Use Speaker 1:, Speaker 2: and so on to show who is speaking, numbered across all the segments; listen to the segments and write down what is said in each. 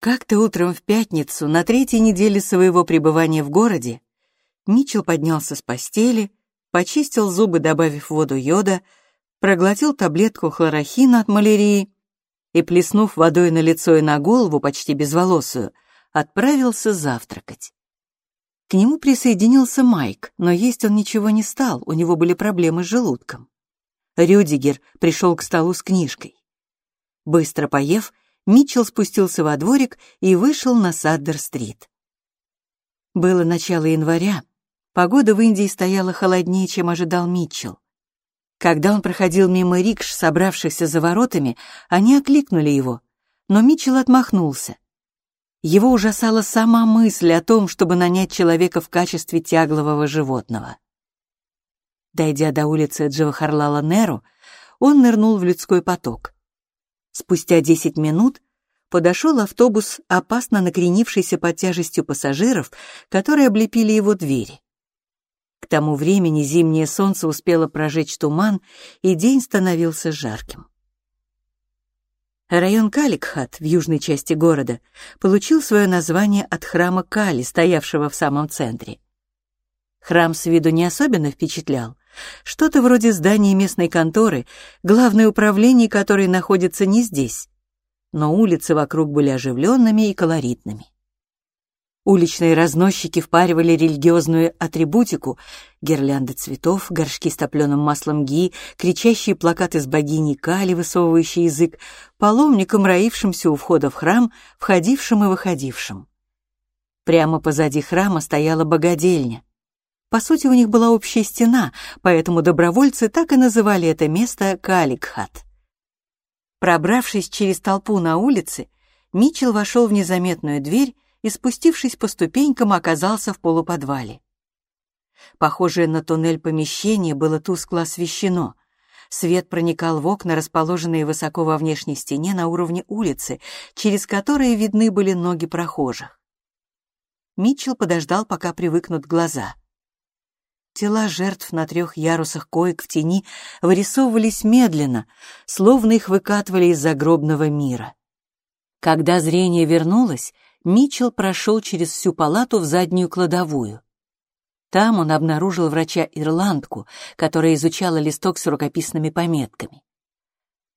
Speaker 1: Как-то утром в пятницу, на третьей неделе своего пребывания в городе, Митчелл поднялся с постели, почистил зубы, добавив воду йода, проглотил таблетку хлорохина от малярии и, плеснув водой на лицо и на голову, почти безволосую, отправился завтракать. К нему присоединился Майк, но есть он ничего не стал, у него были проблемы с желудком. Рюдигер пришел к столу с книжкой. Быстро поев, Митчелл спустился во дворик и вышел на Саддер-стрит. Было начало января. Погода в Индии стояла холоднее, чем ожидал Митчелл. Когда он проходил мимо рикш, собравшихся за воротами, они окликнули его, но Митчелл отмахнулся. Его ужасала сама мысль о том, чтобы нанять человека в качестве тяглового животного. Дойдя до улицы Джавахарлала Неру, он нырнул в людской поток. Спустя 10 минут подошел автобус, опасно накренившийся под тяжестью пассажиров, которые облепили его двери. К тому времени зимнее солнце успело прожечь туман, и день становился жарким. Район Каликхат в южной части города получил свое название от храма Кали, стоявшего в самом центре. Храм с виду не особенно впечатлял, что-то вроде здания местной конторы, главное управление которой находится не здесь. Но улицы вокруг были оживленными и колоритными. Уличные разносчики впаривали религиозную атрибутику, гирлянды цветов, горшки с топленым маслом ги, кричащие плакаты с богиней Кали, высовывающий язык, паломникам, роившимся у входа в храм, входившим и выходившим. Прямо позади храма стояла богадельня. По сути, у них была общая стена, поэтому добровольцы так и называли это место Каликхат. Пробравшись через толпу на улице, Митчелл вошел в незаметную дверь и, спустившись по ступенькам, оказался в полуподвале. Похожее на туннель помещение было тускло освещено. Свет проникал в окна, расположенные высоко во внешней стене на уровне улицы, через которые видны были ноги прохожих. Митчелл подождал, пока привыкнут глаза — Тела жертв на трех ярусах коек в тени вырисовывались медленно, словно их выкатывали из загробного мира. Когда зрение вернулось, Митчелл прошел через всю палату в заднюю кладовую. Там он обнаружил врача-ирландку, которая изучала листок с рукописными пометками.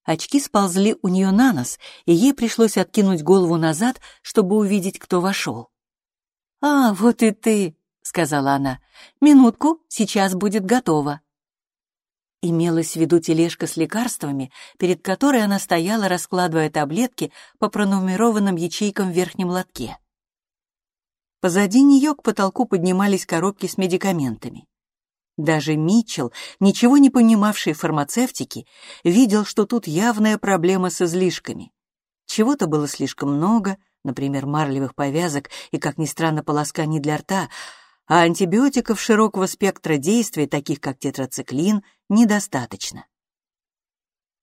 Speaker 1: Очки сползли у нее на нос, и ей пришлось откинуть голову назад, чтобы увидеть, кто вошел. «А, вот и ты!» — сказала она. «Минутку, сейчас будет готово». Имелась в виду тележка с лекарствами, перед которой она стояла, раскладывая таблетки по пронумерованным ячейкам в верхнем лотке. Позади нее к потолку поднимались коробки с медикаментами. Даже Митчелл, ничего не понимавший в фармацевтике, видел, что тут явная проблема с излишками. Чего-то было слишком много, например, марлевых повязок и, как ни странно, полосканий для рта, а антибиотиков широкого спектра действия, таких как тетрациклин, недостаточно.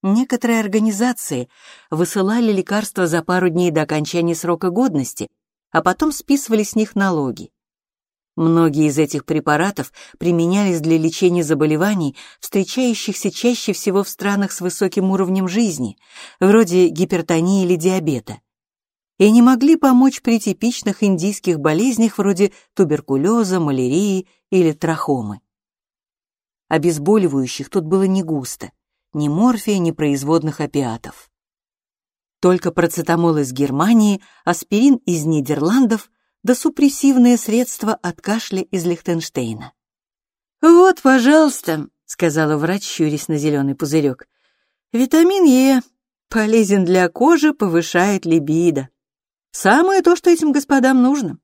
Speaker 1: Некоторые организации высылали лекарства за пару дней до окончания срока годности, а потом списывали с них налоги. Многие из этих препаратов применялись для лечения заболеваний, встречающихся чаще всего в странах с высоким уровнем жизни, вроде гипертонии или диабета и не могли помочь при типичных индийских болезнях вроде туберкулеза, малярии или трахомы. Обезболивающих тут было не густо, ни морфия, ни производных опиатов. Только процетамол из Германии, аспирин из Нидерландов да супрессивные средства от кашля из Лихтенштейна. «Вот, пожалуйста», — сказала врач, щурясь на зеленый пузырек. «Витамин Е полезен для кожи, повышает либидо. Самое то, что этим господам нужно.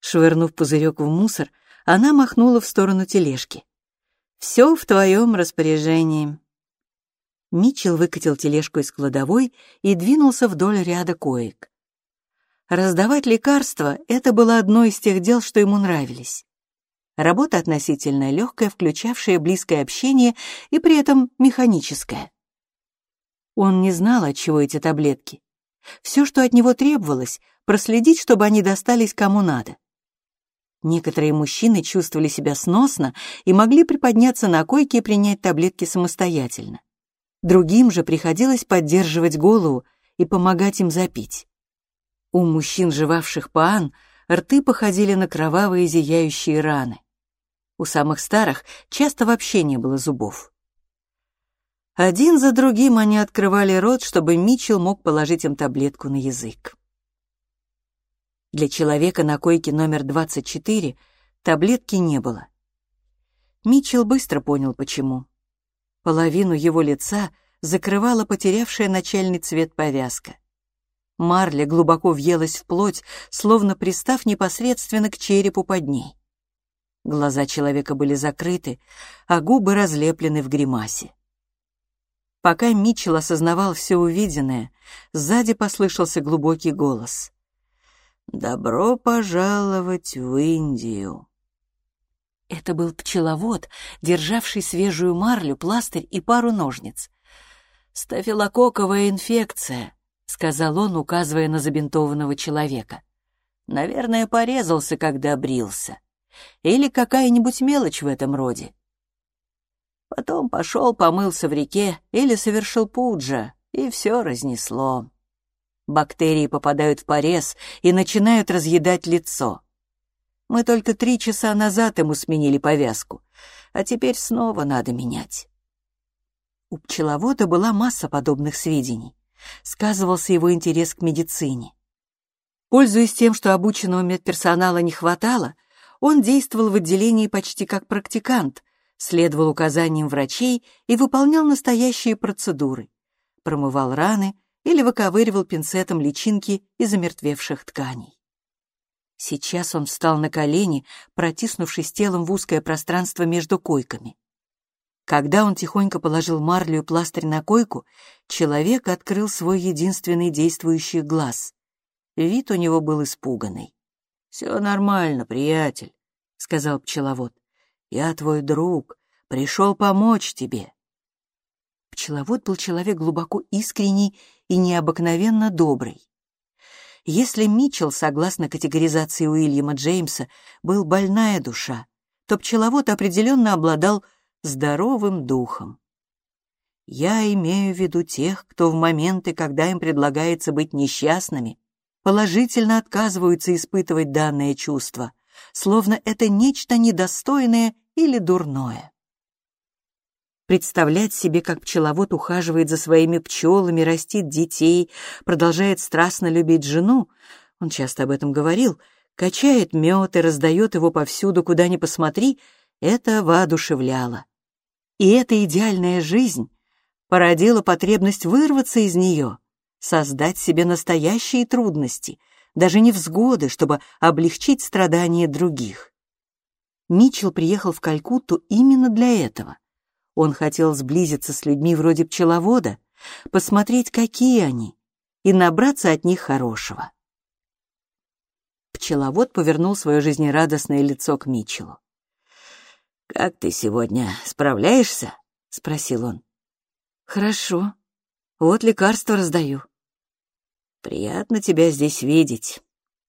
Speaker 1: Швырнув пузырек в мусор, она махнула в сторону тележки. «Все в твоем распоряжении». Митчелл выкатил тележку из кладовой и двинулся вдоль ряда коек. Раздавать лекарства — это было одно из тех дел, что ему нравились. Работа относительно легкая, включавшая близкое общение и при этом механическое. Он не знал, от чего эти таблетки. Все, что от него требовалось, проследить, чтобы они достались кому надо. Некоторые мужчины чувствовали себя сносно и могли приподняться на койке и принять таблетки самостоятельно. Другим же приходилось поддерживать голову и помогать им запить. У мужчин, жевавших паан, рты походили на кровавые зияющие раны. У самых старых часто вообще не было зубов. Один за другим они открывали рот, чтобы Митчелл мог положить им таблетку на язык. Для человека на койке номер 24 таблетки не было. Митчелл быстро понял, почему. Половину его лица закрывала потерявшая начальный цвет повязка. Марля глубоко въелась в плоть, словно пристав непосредственно к черепу под ней. Глаза человека были закрыты, а губы разлеплены в гримасе. Пока Митчелл осознавал все увиденное, сзади послышался глубокий голос. «Добро пожаловать в Индию!» Это был пчеловод, державший свежую марлю, пластырь и пару ножниц. «Стафилококковая инфекция», — сказал он, указывая на забинтованного человека. «Наверное, порезался, когда брился. Или какая-нибудь мелочь в этом роде. Потом пошел, помылся в реке или совершил пуджа, и все разнесло. Бактерии попадают в порез и начинают разъедать лицо. Мы только три часа назад ему сменили повязку, а теперь снова надо менять. У пчеловода была масса подобных сведений сказывался его интерес к медицине. Пользуясь тем, что обученного медперсонала не хватало, он действовал в отделении почти как практикант, следовал указаниям врачей и выполнял настоящие процедуры. Промывал раны или выковыривал пинцетом личинки из омертвевших тканей. Сейчас он встал на колени, протиснувшись телом в узкое пространство между койками. Когда он тихонько положил марлю и пластырь на койку, человек открыл свой единственный действующий глаз. Вид у него был испуганный. «Все нормально, приятель», — сказал пчеловод. «Я твой друг, пришел помочь тебе». Пчеловод был человек глубоко искренний и необыкновенно добрый. Если Митчелл, согласно категоризации Уильяма Джеймса, был больная душа, то пчеловод определенно обладал здоровым духом. Я имею в виду тех, кто в моменты, когда им предлагается быть несчастными, положительно отказываются испытывать данное чувство, словно это нечто недостойное или дурное. Представлять себе, как пчеловод ухаживает за своими пчелами, растит детей, продолжает страстно любить жену, он часто об этом говорил, качает мед и раздает его повсюду, куда ни посмотри, это воодушевляло. И эта идеальная жизнь породила потребность вырваться из нее, создать себе настоящие трудности, даже невзгоды, чтобы облегчить страдания других. Митчелл приехал в Калькутту именно для этого. Он хотел сблизиться с людьми вроде пчеловода, посмотреть, какие они, и набраться от них хорошего. Пчеловод повернул свое жизнерадостное лицо к Митчеллу. «Как ты сегодня справляешься?» — спросил он. «Хорошо. Вот лекарства раздаю». «Приятно тебя здесь видеть.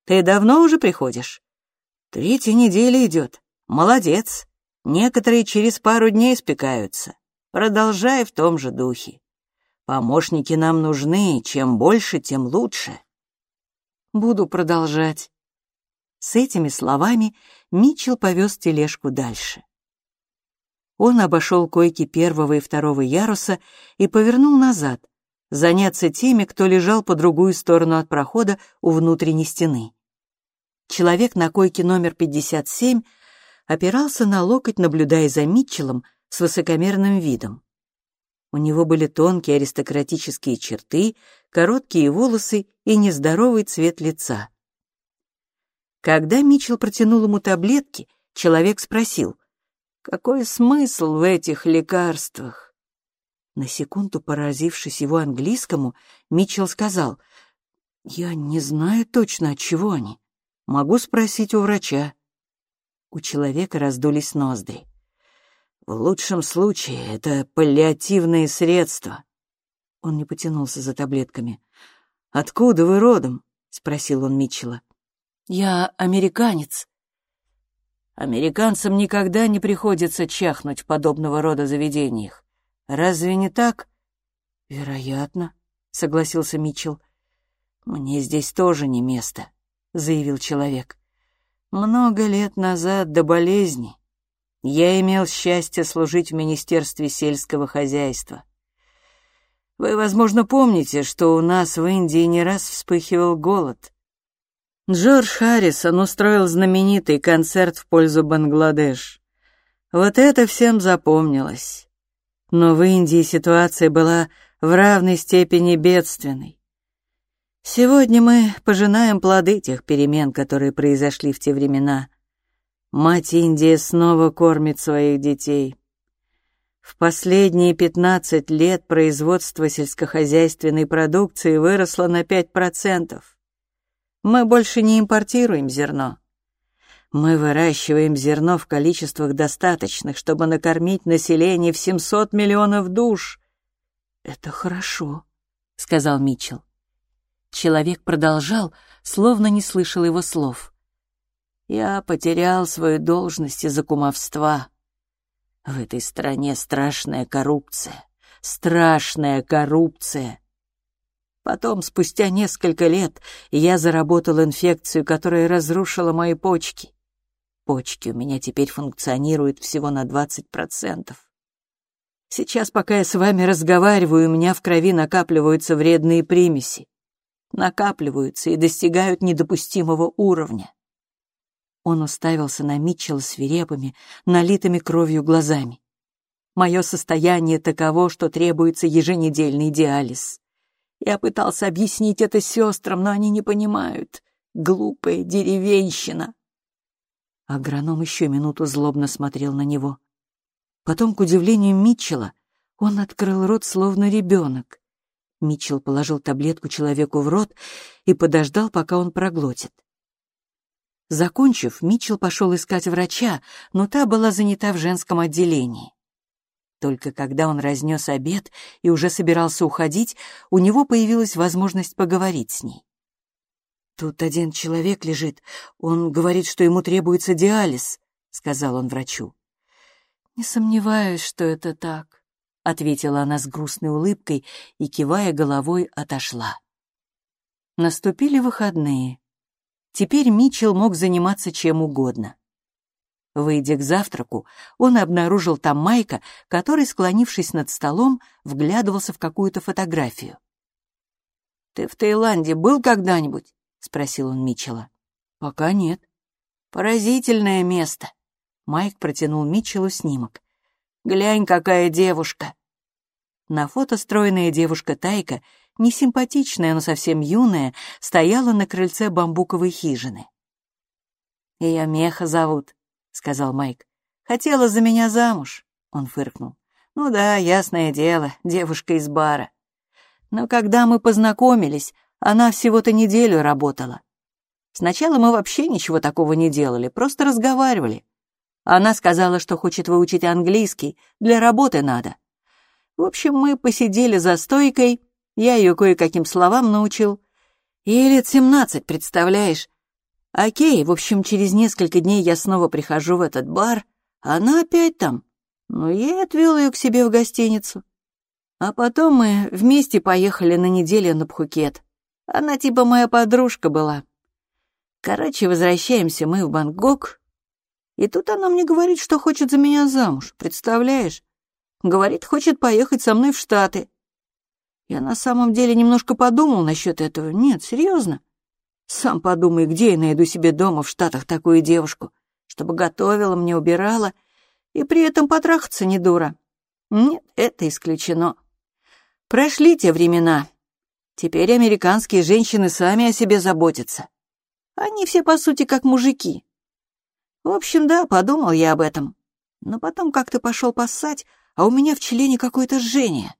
Speaker 1: Ты давно уже приходишь?» «Третья неделя идет. Молодец. Некоторые через пару дней спекаются. Продолжай в том же духе. Помощники нам нужны, чем больше, тем лучше». «Буду продолжать». С этими словами Митчелл повез тележку дальше. Он обошел койки первого и второго яруса и повернул назад, заняться теми, кто лежал по другую сторону от прохода у внутренней стены. Человек на койке номер 57 опирался на локоть, наблюдая за Митчеллом с высокомерным видом. У него были тонкие аристократические черты, короткие волосы и нездоровый цвет лица. Когда Митчелл протянул ему таблетки, человек спросил, какой смысл в этих лекарствах? На секунду поразившись его английскому, Митчелл сказал, «Я не знаю точно, от чего они. Могу спросить у врача». У человека раздулись ноздри. «В лучшем случае это паллиативные средства». Он не потянулся за таблетками. «Откуда вы родом?» — спросил он Митчелла. «Я американец», Американцам никогда не приходится чахнуть в подобного рода заведениях. Разве не так? Вероятно, согласился Митчелл. «Мне здесь тоже не место», — заявил человек. «Много лет назад, до болезни, я имел счастье служить в Министерстве сельского хозяйства. Вы, возможно, помните, что у нас в Индии не раз вспыхивал голод. Джордж Харрисон устроил знаменитый концерт в пользу Бангладеш. Вот это всем запомнилось. Но в Индии ситуация была в равной степени бедственной. Сегодня мы пожинаем плоды тех перемен, которые произошли в те времена. Мать Индия снова кормит своих детей. В последние 15 лет производство сельскохозяйственной продукции выросло на 5%. Мы больше не импортируем зерно. Мы выращиваем зерно в количествах достаточных, чтобы накормить население в 700 миллионов душ. «Это хорошо», — сказал Митчелл. Человек продолжал, словно не слышал его слов. «Я потерял свою должность из-за кумовства. В этой стране страшная коррупция, страшная коррупция. Потом, спустя несколько лет, я заработал инфекцию, которая разрушила мои почки. Почки у меня теперь функционируют всего на 20%. Сейчас, пока я с вами разговариваю, у меня в крови накапливаются вредные примеси накапливаются и достигают недопустимого уровня. Он уставился на Митчелла свирепыми, налитыми кровью глазами. Мое состояние таково, что требуется еженедельный диализ. Я пытался объяснить это сестрам, но они не понимают. Глупая деревенщина. Агроном еще минуту злобно смотрел на него. Потом, к удивлению Митчелла, он открыл рот, словно ребенок. Митчелл положил таблетку человеку в рот и подождал, пока он проглотит. Закончив, Митчелл пошел искать врача, но та была занята в женском отделении. Только когда он разнес обед и уже собирался уходить, у него появилась возможность поговорить с ней. «Тут один человек лежит. Он говорит, что ему требуется диализ», — сказал он врачу. «Не сомневаюсь, что это так», ответила она с грустной улыбкой и, кивая головой, отошла. Наступили выходные. Теперь Митчелл мог заниматься чем угодно. Выйдя к завтраку, он обнаружил там Майка, который, склонившись над столом, вглядывался в какую-то фотографию. «Ты в Таиланде был когда-нибудь?» — спросил он Митчелла. «Пока нет». «Поразительное место». Майк протянул Митчеллу снимок. Глянь, какая девушка!» На фото стройная девушка Тайка, не симпатичная, но совсем юная, стояла на крыльце бамбуковой хижины. «Ее Меха зовут», — сказал Майк. «Хотела за меня замуж», — он фыркнул. «Ну да, ясное дело, девушка из бара. Но когда мы познакомились, она всего-то неделю работала. Сначала мы вообще ничего такого не делали, просто разговаривали. Она сказала, что хочет выучить английский, для работы надо. В общем, мы посидели за стойкой, я ее кое-каким словам научил. Ей лет семнадцать, представляешь? Окей, в общем, через несколько дней я снова прихожу в этот бар, она опять там. Ну, я отвел ее к себе в гостиницу. А потом мы вместе поехали на неделю на Пхукет. Она типа моя подружка была. Короче, возвращаемся мы в Бангкок, и тут она мне говорит, что хочет за меня замуж, представляешь? Говорит, хочет поехать со мной в Штаты. Я на самом деле немножко подумал насчет этого. Нет, серьезно. Сам подумай, где я найду себе дома в Штатах такую девушку, чтобы готовила мне, убирала, и при этом потрахаться не дура. Нет, это исключено. Прошли те времена. Теперь американские женщины сами о себе заботятся. Они все, по сути, как мужики. В общем, да, подумал я об этом. Но потом как-то пошел поссать, а у меня в члене какое-то жжение.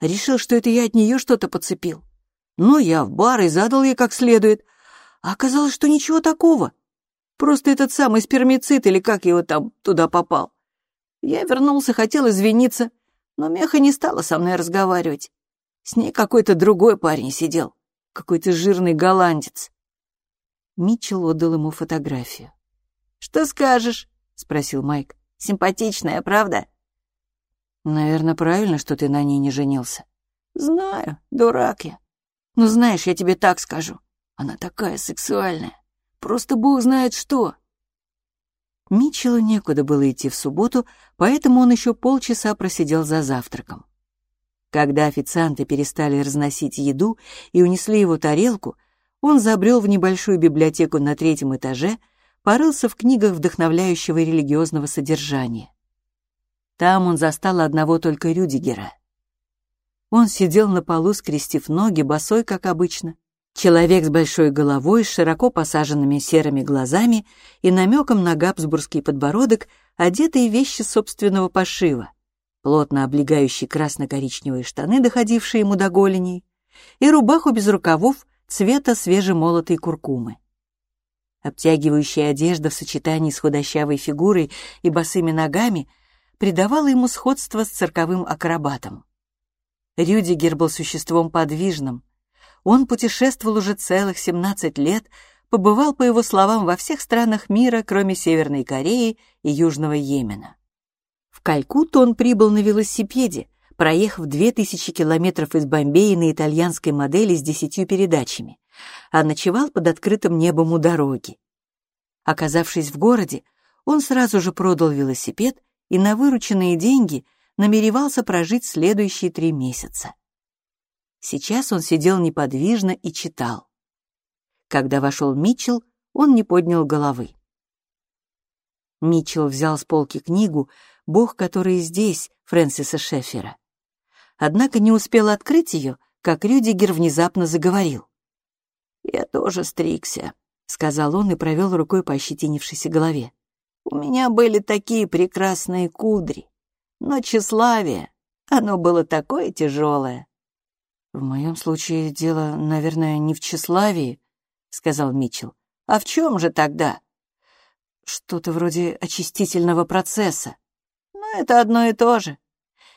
Speaker 1: Решил, что это я от нее что-то подцепил. Ну, я в бар и задал ей как следует. А оказалось, что ничего такого. Просто этот самый спермицид или как его там туда попал. Я вернулся, хотел извиниться, но Меха не стала со мной разговаривать. С ней какой-то другой парень сидел, какой-то жирный голландец. Митчелл отдал ему фотографию. «Что скажешь?» — спросил Майк. «Симпатичная, правда?» «Наверное, правильно, что ты на ней не женился». «Знаю, дурак я.
Speaker 2: Ну, знаешь, я тебе так скажу. Она такая сексуальная. Просто бог знает что.
Speaker 1: Митчеллу некуда было идти в субботу, поэтому он еще полчаса просидел за завтраком. Когда официанты перестали разносить еду и унесли его тарелку, он забрел в небольшую библиотеку на третьем этаже, порылся в книгах вдохновляющего религиозного содержания. Там он застал одного только Рюдигера. Он сидел на полу, скрестив ноги, босой, как обычно. Человек с большой головой, с широко посаженными серыми глазами и намеком на габсбургский подбородок, одетые вещи собственного пошива, плотно облегающие красно-коричневые штаны, доходившие ему до голеней, и рубаху без рукавов цвета свежемолотой куркумы. Обтягивающая одежда в сочетании с худощавой фигурой и босыми ногами придавала ему сходство с цирковым акробатом. Рюдигер был существом подвижным. Он путешествовал уже целых 17 лет, побывал, по его словам, во всех странах мира, кроме Северной Кореи и Южного Йемена. В Калькутту он прибыл на велосипеде, проехав 2000 километров из Бомбея на итальянской модели с десятью передачами, а ночевал под открытым небом у дороги. Оказавшись в городе, он сразу же продал велосипед и на вырученные деньги – намеревался прожить следующие три месяца. Сейчас он сидел неподвижно и читал. Когда вошел Митчелл, он не поднял головы. Митчелл взял с полки книгу «Бог, который здесь» Фрэнсиса Шеффера. Однако не успел открыть ее, как Рюдигер внезапно заговорил.
Speaker 2: «Я тоже стригся», — сказал он и провел рукой по ощетинившейся голове. «У меня были такие прекрасные кудри. Но тщеславие, оно было такое тяжелое.
Speaker 1: «В моем случае дело, наверное, не в тщеславии», — сказал Митчелл.
Speaker 2: «А в чем же тогда?»
Speaker 1: «Что-то вроде очистительного процесса».
Speaker 2: «Ну, это одно и то же.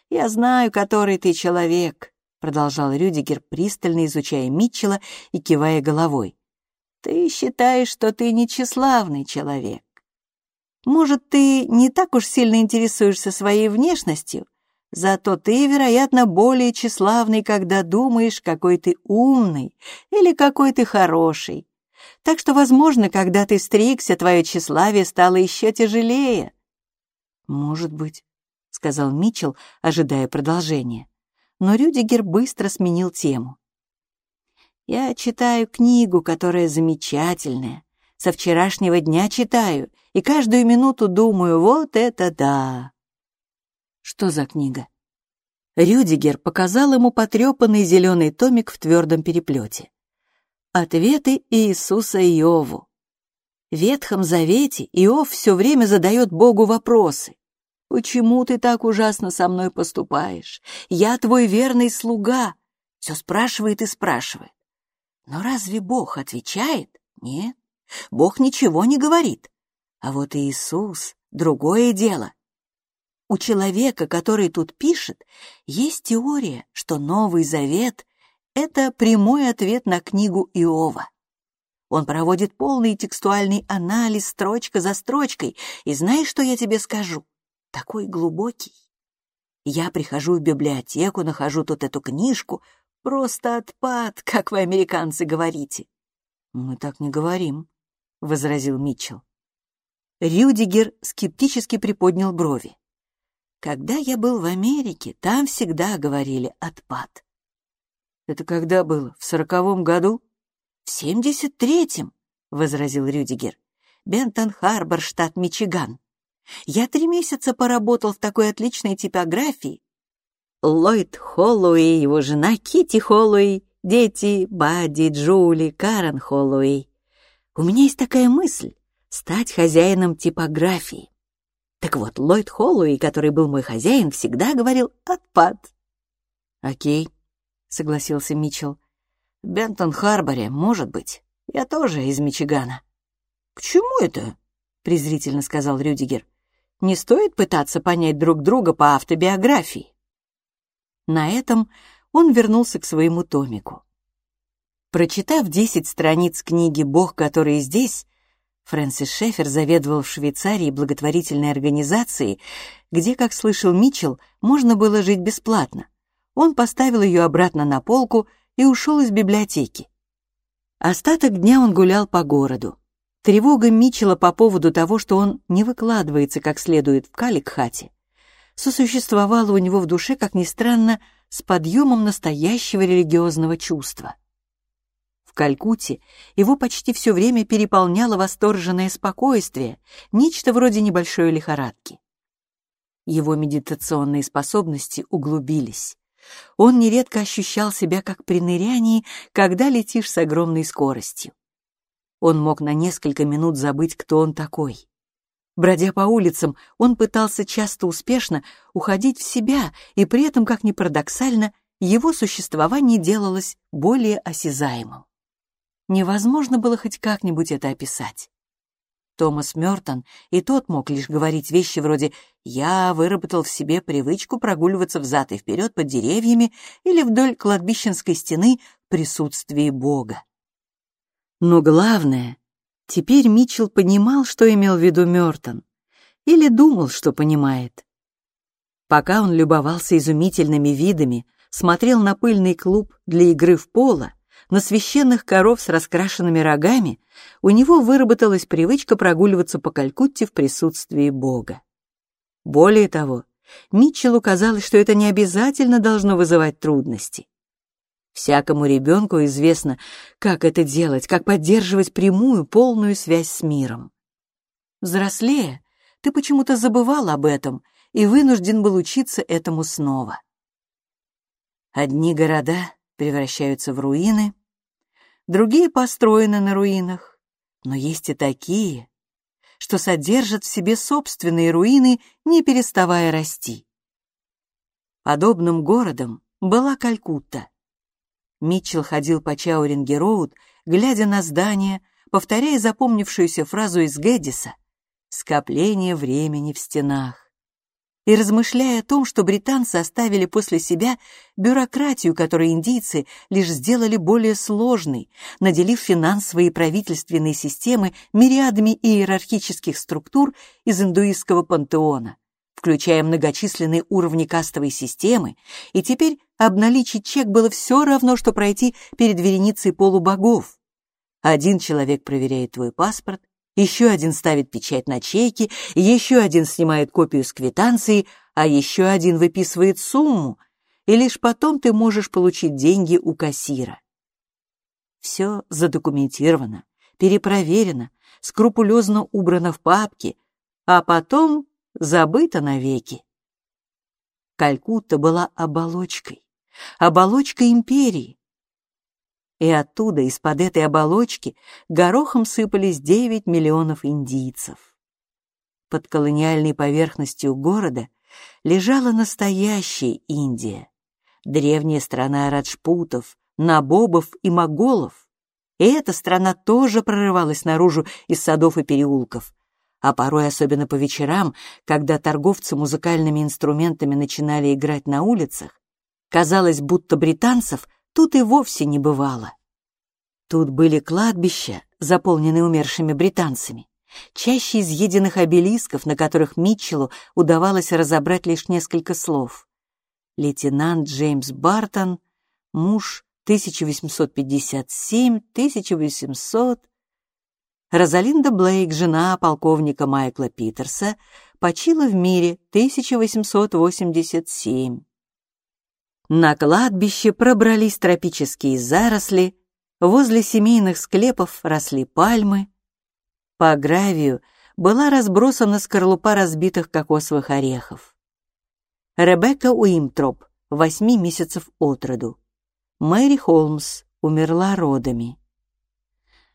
Speaker 2: Я знаю, который ты человек», — продолжал Рюдигер, пристально изучая Митчелла и кивая головой. «Ты считаешь, что ты не тщеславный человек. Может, ты не так уж сильно интересуешься своей внешностью, зато ты, вероятно, более тщеславный, когда думаешь, какой ты умный или какой ты хороший. Так что, возможно, когда ты стригся, твое тщеславие стало еще тяжелее.
Speaker 1: «Может быть», — сказал Митчелл, ожидая продолжения. Но Рюдигер быстро сменил тему.
Speaker 2: «Я читаю книгу, которая замечательная. Со вчерашнего дня читаю, и каждую минуту думаю, вот это да.
Speaker 1: Что за книга? Рюдигер показал ему потрепанный зеленый томик в твердом переплете. Ответы Иисуса Иову. В Ветхом Завете Иов все время задает Богу вопросы. «Почему ты так ужасно со мной поступаешь? Я твой верный слуга». Все спрашивает и спрашивает. Но разве Бог отвечает? Нет, Бог ничего не говорит. А вот Иисус — другое дело. У человека, который тут пишет, есть теория, что Новый Завет — это прямой ответ на книгу Иова. Он проводит полный текстуальный анализ строчка за строчкой, и знаешь, что я тебе скажу? Такой глубокий. Я прихожу в библиотеку, нахожу тут эту книжку, просто отпад, как вы, американцы, говорите. Мы так не говорим, — возразил Митчелл. Рюдигер скептически приподнял брови. Когда я был в Америке, там всегда говорили «отпад». Это когда было? В сороковом году? В семьдесят третьем, — возразил Рюдигер. Бентон-Харбор, штат Мичиган. Я три месяца поработал в такой отличной типографии. Ллойд Холлоуэй, его жена Кити Холлоуэй, дети Бадди, Джули, Карен Холлоуэй. У меня есть такая мысль стать хозяином типографии. Так вот, Ллойд Холлоуи, который был мой хозяин, всегда говорил «отпад». «Окей», — согласился Митчелл. «В Бентон-Харборе, может быть. Я тоже из Мичигана». «К чему это?» — презрительно сказал Рюдигер. «Не стоит пытаться понять друг друга по автобиографии». На этом он вернулся к своему томику. Прочитав десять страниц книги «Бог, который здесь», Фрэнсис Шефер заведовал в Швейцарии благотворительной организацией, где, как слышал Митчелл, можно было жить бесплатно. Он поставил ее обратно на полку и ушел из библиотеки. Остаток дня он гулял по городу. Тревога Мичела по поводу того, что он не выкладывается как следует в Каликхате, сосуществовала у него в душе, как ни странно, с подъемом настоящего религиозного чувства. В Калькутте его почти все время переполняло восторженное спокойствие, нечто вроде небольшой лихорадки. Его медитационные способности углубились. Он нередко ощущал себя как при нырянии, когда летишь с огромной скоростью. Он мог на несколько минут забыть, кто он такой. Бродя по улицам, он пытался часто успешно уходить в себя, и при этом, как ни парадоксально, его существование делалось более осязаемым. Невозможно было хоть как-нибудь это описать. Томас Мёртон и тот мог лишь говорить вещи вроде «я выработал в себе привычку прогуливаться взад и вперед под деревьями или вдоль кладбищенской стены в присутствии Бога». Но главное, Теперь Митчелл понимал, что имел в виду Мёртон, или думал, что понимает. Пока он любовался изумительными видами, смотрел на пыльный клуб для игры в поло, на священных коров с раскрашенными рогами, у него выработалась привычка прогуливаться по Калькутте в присутствии Бога. Более того, Митчеллу казалось, что это не обязательно должно вызывать трудности. Всякому ребенку известно, как это делать, как поддерживать прямую, полную связь с миром. Взрослея, ты почему-то забывал об этом и вынужден был учиться этому снова. Одни города превращаются в руины, другие построены на руинах, но есть и такие, что содержат в себе собственные руины, не переставая расти. Подобным городом была Калькутта. Митчелл ходил по Чауринге-Роуд, глядя на здание, повторяя запомнившуюся фразу из Гэддиса «Скопление времени в стенах» и размышляя о том, что британцы оставили после себя бюрократию, которую индийцы лишь сделали более сложной, наделив финансовые и правительственные системы мириадами иерархических структур из индуистского пантеона включая многочисленные уровни кастовой системы, и теперь обналичить чек было все равно, что пройти перед вереницей полубогов. Один человек проверяет твой паспорт, еще один ставит печать на чеки, еще один снимает копию с квитанции, а еще один выписывает сумму, и лишь потом ты можешь получить деньги у кассира. Все задокументировано, перепроверено, скрупулезно убрано в папки, а потом забыта навеки. Калькутта была оболочкой, оболочкой империи. И оттуда, из-под этой оболочки, горохом сыпались 9 миллионов индийцев. Под колониальной поверхностью города лежала настоящая Индия, древняя страна раджпутов, набобов и моголов. И эта страна тоже прорывалась наружу из садов и переулков, а порой особенно по вечерам, когда торговцы музыкальными инструментами начинали играть на улицах, казалось, будто британцев тут и вовсе не бывало. Тут были кладбища, заполненные умершими британцами, чаще изъеденных обелисков, на которых Митчеллу удавалось разобрать лишь несколько слов. Лейтенант Джеймс Бартон, муж 1857-1800, Розалинда Блейк, жена полковника Майкла Питерса, почила в мире 1887. На кладбище пробрались тропические заросли, возле семейных склепов росли пальмы. По гравию была разбросана скорлупа разбитых кокосовых орехов. Ребекка Уимтроп, восьми месяцев от роду. Мэри Холмс умерла родами.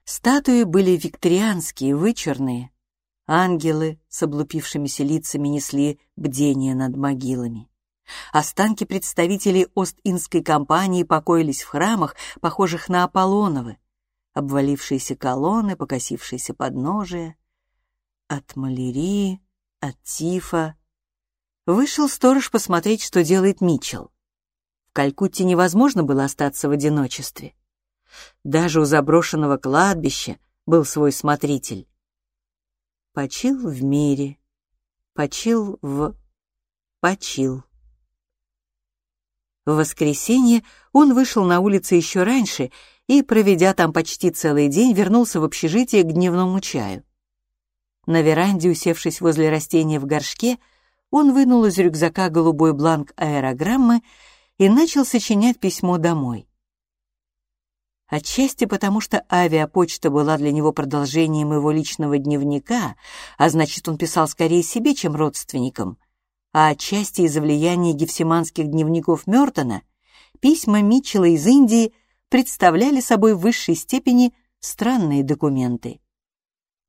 Speaker 1: Статуи были викторианские, вычурные. Ангелы с облупившимися лицами несли бдение над могилами. Останки представителей Ост-Индской компании покоились в храмах, похожих на Аполлоновы. Обвалившиеся колонны, покосившиеся подножия. От малярии, от тифа. Вышел сторож посмотреть, что делает Митчелл. В Калькутте невозможно было остаться в одиночестве. Даже у заброшенного кладбища был свой смотритель. Почил в мире, почил в... почил. В воскресенье он вышел на улицы еще раньше и, проведя там почти целый день, вернулся в общежитие к дневному чаю. На веранде, усевшись возле растения в горшке, он вынул из рюкзака голубой бланк аэрограммы и начал сочинять письмо домой. Отчасти потому, что авиапочта была для него продолжением его личного дневника, а значит, он писал скорее себе, чем родственникам, а отчасти из-за влияния гефсиманских дневников Мёртона, письма Митчелла из Индии представляли собой в высшей степени странные документы.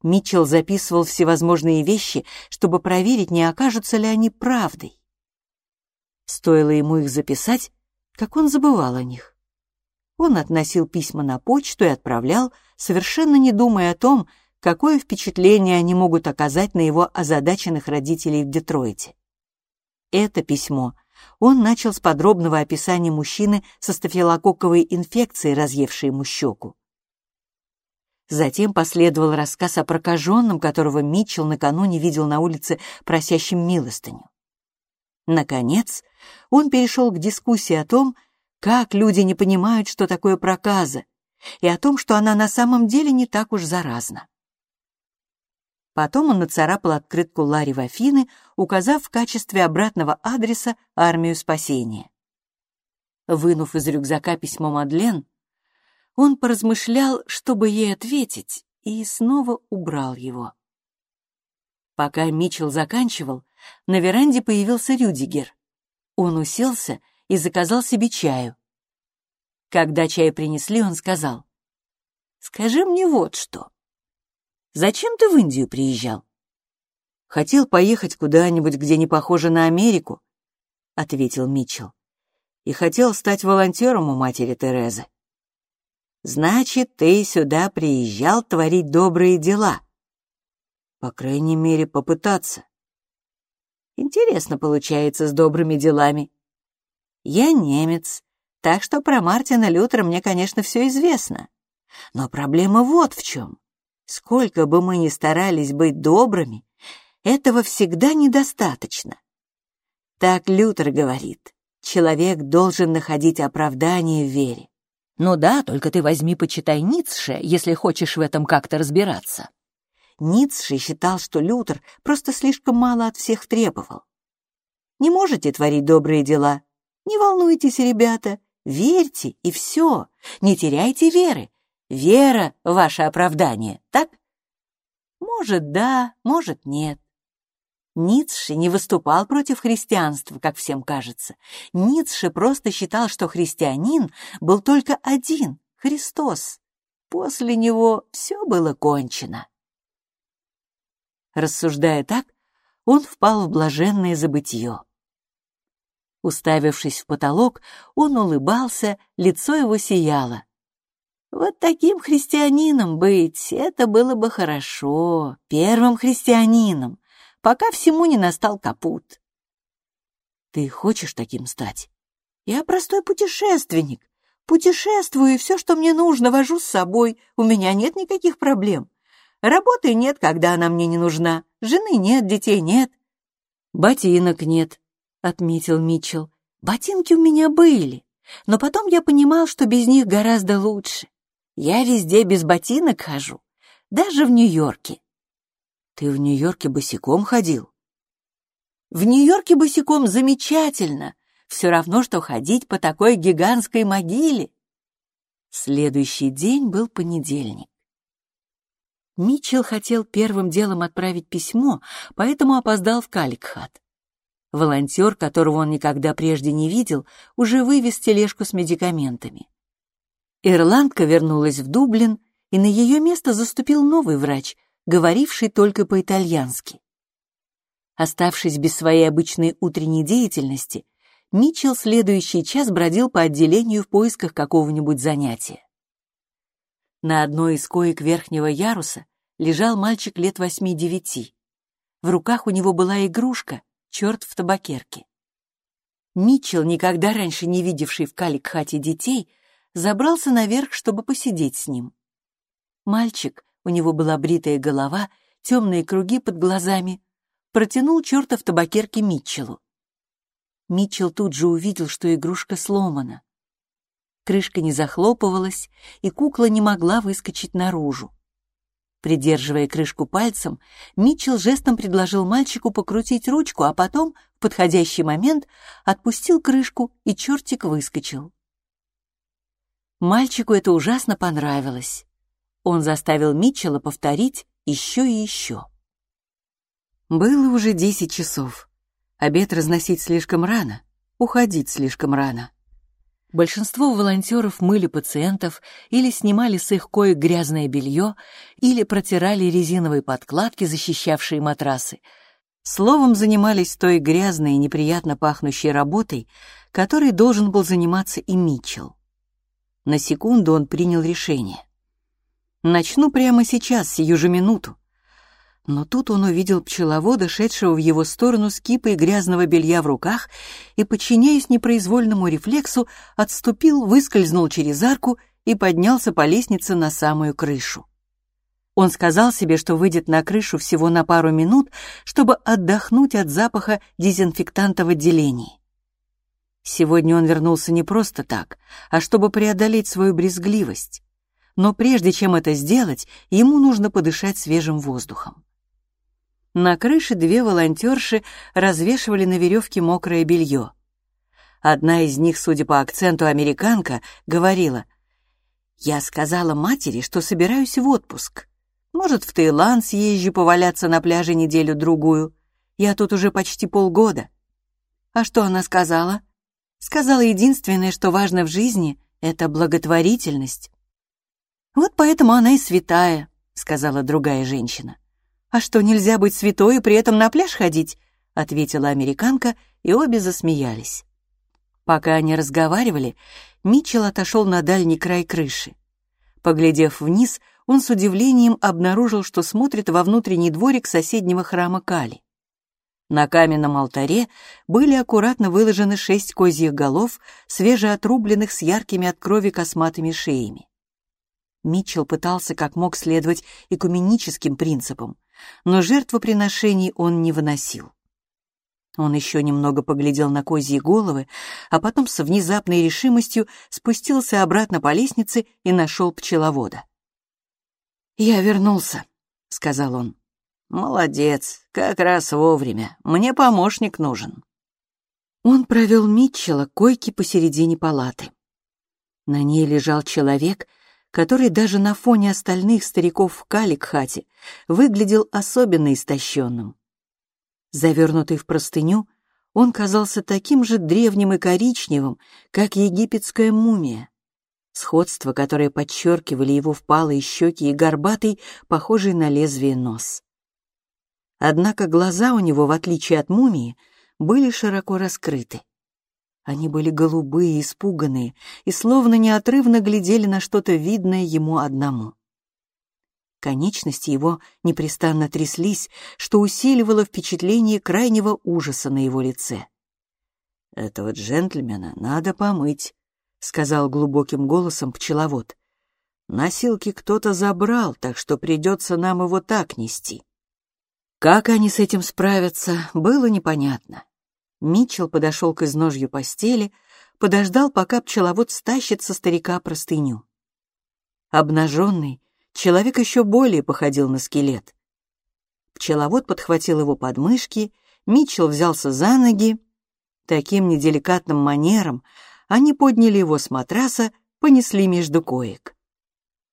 Speaker 1: Митчелл записывал всевозможные вещи, чтобы проверить, не окажутся ли они правдой. Стоило ему их записать, как он забывал о них. Он относил письма на почту и отправлял, совершенно не думая о том, какое впечатление они могут оказать на его озадаченных родителей в Детройте. Это письмо он начал с подробного описания мужчины со стафилококковой инфекцией, разъевшей ему щеку. Затем последовал рассказ о прокаженном, которого Митчелл накануне видел на улице просящим милостыню. Наконец, он перешел к дискуссии о том, как люди не понимают, что такое проказа, и о том, что она на самом деле не так уж заразна. Потом он нацарапал открытку Ларри в Афины, указав в качестве обратного адреса армию спасения. Вынув из рюкзака письмо Мадлен, он поразмышлял, чтобы ей ответить, и снова убрал его. Пока Митчелл заканчивал, на веранде появился Рюдигер. Он уселся и заказал себе чаю. Когда чай принесли, он сказал, «Скажи мне вот что. Зачем ты в Индию приезжал?» «Хотел поехать куда-нибудь, где не похоже на Америку», — ответил Митчелл. «И хотел стать волонтером у матери Терезы». Значит, ты сюда приезжал творить добрые дела. По крайней мере, попытаться. Интересно получается с добрыми делами. Я немец, так что про Мартина Лютера мне, конечно, все известно. Но проблема вот в чем. Сколько бы мы ни старались быть добрыми, этого всегда недостаточно. Так Лютер говорит, человек должен находить оправдание в вере. Ну да, только ты возьми почитай Ницше, если хочешь в этом как-то разбираться. Ницше считал, что Лютер просто слишком мало от всех требовал. Не можете творить добрые дела? Не волнуйтесь, ребята, верьте, и все. Не теряйте веры. Вера — ваше оправдание, так? Может, да, может, нет. Ницше не выступал против христианства, как всем кажется. Ницше просто считал, что христианин был только один — Христос. После него все было кончено. Рассуждая так, он впал в блаженное забытье. Уставившись в потолок, он улыбался, лицо его сияло. Вот таким христианином быть, это было бы хорошо, первым христианином, пока всему не настал капут. Ты хочешь таким стать? Я простой путешественник. Путешествую, и все, что мне нужно, вожу с собой. У меня нет никаких проблем. Работы нет, когда она мне не нужна. Жены нет, детей нет. Ботинок нет, — отметил Митчелл. Ботинки у меня были, но потом я понимал, что без них гораздо лучше. Я везде без ботинок хожу, даже в Нью-Йорке. Ты в Нью-Йорке босиком ходил? В Нью-Йорке босиком замечательно. Все равно, что ходить по такой гигантской могиле. Следующий день был понедельник. Митчелл хотел первым делом отправить письмо, поэтому опоздал в Каликхат. Волонтер, которого он никогда прежде не видел, уже вывез тележку с медикаментами. Ирландка вернулась в Дублин, и на ее место заступил новый врач, говоривший только по-итальянски. Оставшись без своей обычной утренней деятельности, Митчелл следующий час бродил по отделению в поисках какого-нибудь занятия. На одной из коек верхнего яруса лежал мальчик лет восьми-девяти. В руках у него была игрушка, черт в табакерке. Митчелл, никогда раньше не видевший в Каликхате детей, забрался наверх, чтобы посидеть с ним. Мальчик, у него была бритая голова, темные круги под глазами. Протянул черта в табакерке Митчеллу. Митчелл тут же увидел, что игрушка сломана. Крышка не захлопывалась, и кукла не могла выскочить наружу. Придерживая крышку пальцем, Митчелл жестом предложил мальчику покрутить ручку, а потом, в подходящий момент, отпустил крышку, и чертик выскочил. Мальчику это ужасно понравилось. Он заставил Митчелла повторить еще и еще. Было уже десять часов. Обед разносить слишком рано, уходить слишком рано. Большинство волонтеров мыли пациентов или снимали с их коек грязное белье, или протирали резиновые подкладки, защищавшие матрасы. Словом, занимались той грязной и неприятно пахнущей работой, которой должен был заниматься и Митчелл. На секунду он принял решение. «Начну прямо сейчас, сию же минуту. Но тут он увидел пчеловода, шедшего в его сторону с кипой грязного белья в руках, и, подчиняясь непроизвольному рефлексу, отступил, выскользнул через арку и поднялся по лестнице на самую крышу. Он сказал себе, что выйдет на крышу всего на пару минут, чтобы отдохнуть от запаха дезинфектанта в отделении. Сегодня он вернулся не просто так, а чтобы преодолеть свою брезгливость. Но прежде чем это сделать, ему нужно подышать свежим воздухом. На крыше две волонтерши развешивали на веревке мокрое белье. Одна из них, судя по акценту американка, говорила, «Я сказала матери, что собираюсь в отпуск. Может, в Таиланд съезжу поваляться на пляже неделю-другую. Я тут уже почти полгода». А что она сказала? Сказала единственное, что важно в жизни — это благотворительность. «Вот поэтому она и святая», — сказала другая женщина. «А что, нельзя быть святой и при этом на пляж ходить?» — ответила американка, и обе засмеялись. Пока они разговаривали, Митчелл отошел на дальний край крыши. Поглядев вниз, он с удивлением обнаружил, что смотрит во внутренний дворик соседнего храма Кали. На каменном алтаре были аккуратно выложены шесть козьих голов, свежеотрубленных с яркими от крови косматыми шеями. Митчелл пытался как мог следовать экуменическим принципам, но жертвоприношений он не выносил. Он еще немного поглядел на козьи головы, а потом с внезапной решимостью спустился обратно по лестнице и нашел пчеловода. «Я вернулся», — сказал он. «Молодец, как раз вовремя. Мне помощник нужен». Он провел Митчелла к койке посередине палаты. На ней лежал человек, который даже на фоне остальных стариков в Каликхате выглядел особенно истощенным. Завернутый в простыню, он казался таким же древним и коричневым, как египетская мумия. Сходство, которое подчеркивали его впалые щеки и горбатый, похожий на лезвие нос. Однако глаза у него, в отличие от мумии, были широко раскрыты. Они были голубые, испуганные, и словно неотрывно глядели на что-то видное ему одному. Конечности его непрестанно тряслись, что усиливало впечатление крайнего ужаса на его лице. «Этого джентльмена надо помыть», — сказал глубоким голосом пчеловод. «Носилки кто-то забрал, так что придется нам его так нести». Как они с этим справятся, было непонятно. Митчелл подошел к изножью постели, подождал, пока пчеловод стащит со старика простыню. Обнаженный, человек еще более походил на скелет. Пчеловод подхватил его подмышки, Митчелл взялся за ноги. Таким неделикатным манером они подняли его с матраса, понесли между коек.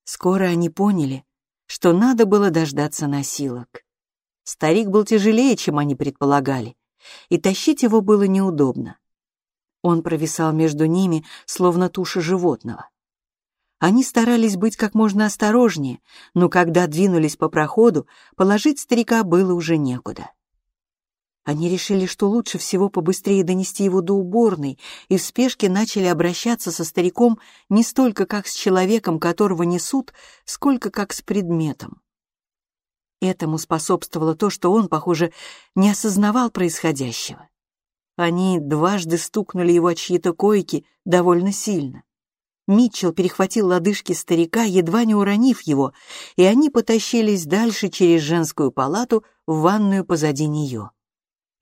Speaker 1: Скоро они поняли, что надо было дождаться носилок. Старик был тяжелее, чем они предполагали и тащить его было неудобно. Он провисал между ними, словно туша животного. Они старались быть как можно осторожнее, но когда двинулись по проходу, положить старика было уже некуда. Они решили, что лучше всего побыстрее донести его до уборной, и в спешке начали обращаться со стариком не столько как с человеком, которого несут, сколько как с предметом. Этому способствовало то, что он, похоже, не осознавал происходящего. Они дважды стукнули его от чьи-то койки довольно сильно. Митчелл перехватил лодыжки старика, едва не уронив его, и они потащились дальше через женскую палату в ванную позади нее.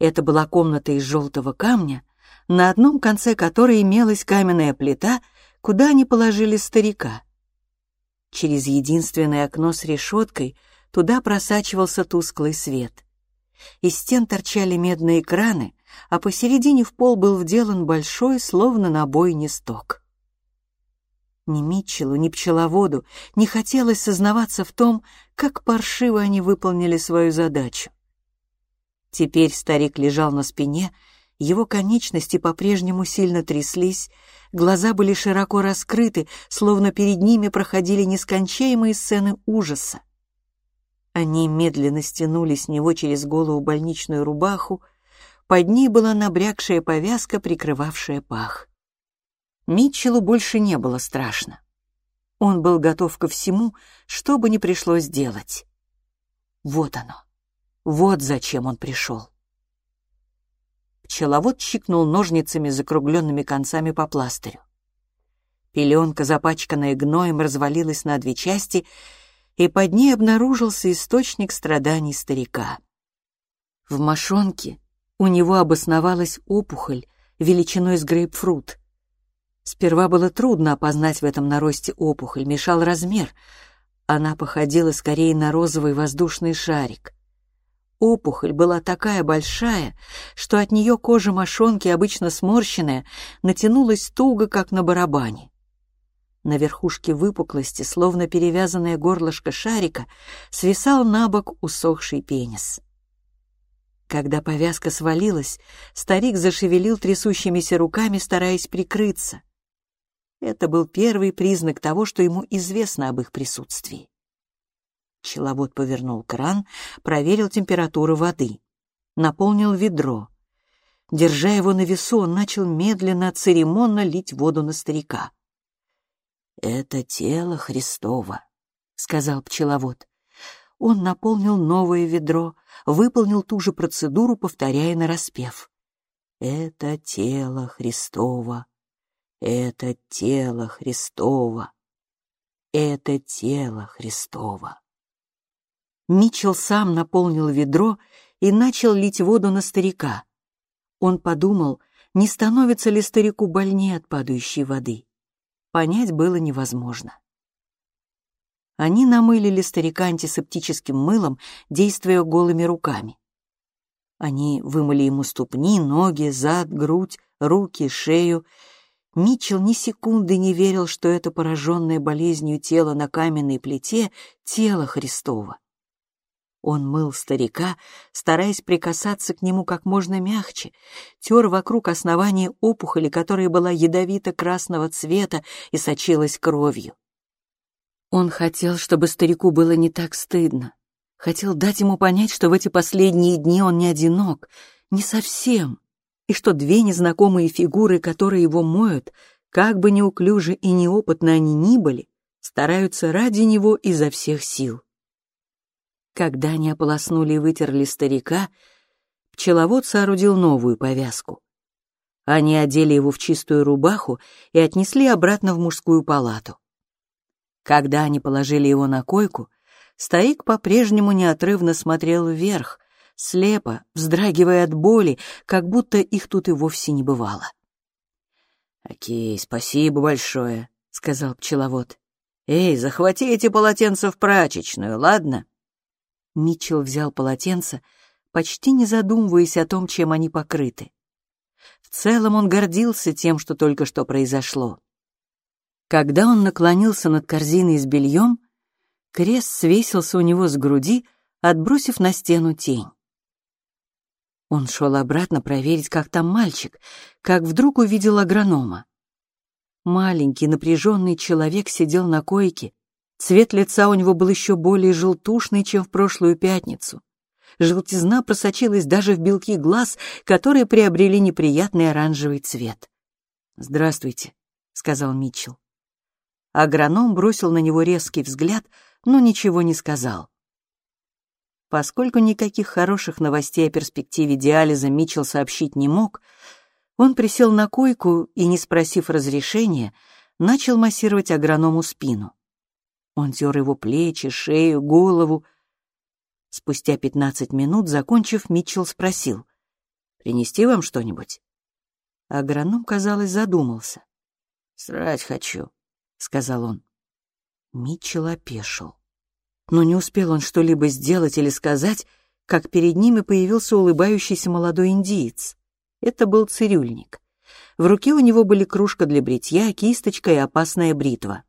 Speaker 1: Это была комната из желтого камня, на одном конце которой имелась каменная плита, куда они положили старика. Через единственное окно с решеткой туда просачивался тусклый свет. Из стен торчали медные краны, а посередине в пол был вделан большой, словно на бойне сток. Ни Митчеллу, ни пчеловоду не хотелось сознаваться в том, как паршиво они выполнили свою задачу. Теперь старик лежал на спине, его конечности по-прежнему сильно тряслись, глаза были широко раскрыты, словно перед ними проходили нескончаемые сцены ужаса. Они медленно стянули с него через голову больничную рубаху, под ней была набрякшая повязка, прикрывавшая пах. Митчеллу больше не было страшно. Он был готов ко всему, что бы ни пришлось делать. Вот оно. Вот зачем он пришел. Пчеловод щикнул ножницами с закругленными концами по пластырю. Пеленка, запачканная гноем, развалилась на две части, и под ней обнаружился источник страданий старика. В мошонке у него обосновалась опухоль величиной с грейпфрут. Сперва было трудно опознать в этом наросте опухоль, мешал размер. Она походила скорее на розовый воздушный шарик. Опухоль была такая большая, что от нее кожа мошонки, обычно сморщенная, натянулась туго, как на барабане. На верхушке выпуклости, словно перевязанное горлышко шарика, свисал на бок усохший пенис. Когда повязка свалилась, старик зашевелил трясущимися руками, стараясь прикрыться. Это был первый признак того, что ему известно об их присутствии. Пчеловод повернул кран, проверил температуру воды. Наполнил ведро. Держа его на весу, он начал медленно, церемонно лить воду на старика. «Это тело Христово», — сказал пчеловод. Он наполнил новое ведро, выполнил ту же процедуру, повторяя нараспев. «Это тело Христово, это тело Христово, это тело Христово». Митчелл сам наполнил ведро и начал лить воду на старика. Он подумал, не становится ли старику больнее от падающей воды. Понять было невозможно. Они намылили старика антисептическим мылом, действуя голыми руками. Они вымыли ему ступни, ноги, зад, грудь, руки, шею. Митчелл ни секунды не верил, что это пораженное болезнью тело на каменной плите — тело Христова. Он мыл старика, стараясь прикасаться к нему как можно мягче, тер вокруг основания опухоли, которая была ядовито-красного цвета и сочилась кровью. Он хотел, чтобы старику было не так стыдно. Хотел дать ему понять, что в эти последние дни он не одинок, не совсем, и что две незнакомые фигуры, которые его моют, как бы неуклюже и неопытно они ни были, стараются ради него изо всех сил. Когда они ополоснули и вытерли старика, пчеловод соорудил новую повязку. Они одели его в чистую рубаху и отнесли обратно в мужскую палату. Когда они положили его на койку, старик по-прежнему неотрывно смотрел вверх, слепо, вздрагивая от боли, как будто их тут и вовсе не бывало. «Окей, спасибо большое», — сказал пчеловод. «Эй, захвати эти полотенца в прачечную, ладно?» Митчелл взял полотенце, почти не задумываясь о том, чем они покрыты. В целом он гордился тем, что только что произошло. Когда он наклонился над корзиной с бельем, крест свесился у него с груди, отбросив на стену тень. Он шел обратно проверить, как там мальчик, как вдруг увидел агронома. Маленький напряженный человек сидел на койке, Цвет лица у него был еще более желтушный, чем в прошлую пятницу. Желтизна просочилась даже в белки глаз, которые приобрели неприятный оранжевый цвет. «Здравствуйте», — сказал Митчелл. Агроном бросил на него резкий взгляд, но ничего не сказал. Поскольку никаких хороших новостей о перспективе диализа Митчелл сообщить не мог, он присел на койку и, не спросив разрешения, начал массировать агроному спину. Он тер его плечи, шею, голову. Спустя пятнадцать минут, закончив, Митчелл спросил. «Принести вам что-нибудь?» Агроном, казалось, задумался.
Speaker 2: «Срать хочу», — сказал он.
Speaker 1: Митчелл опешил. Но не успел он что-либо сделать или сказать, как перед ними появился улыбающийся молодой индиец. Это был цирюльник. В руке у него были кружка для бритья, кисточка и опасная бритва.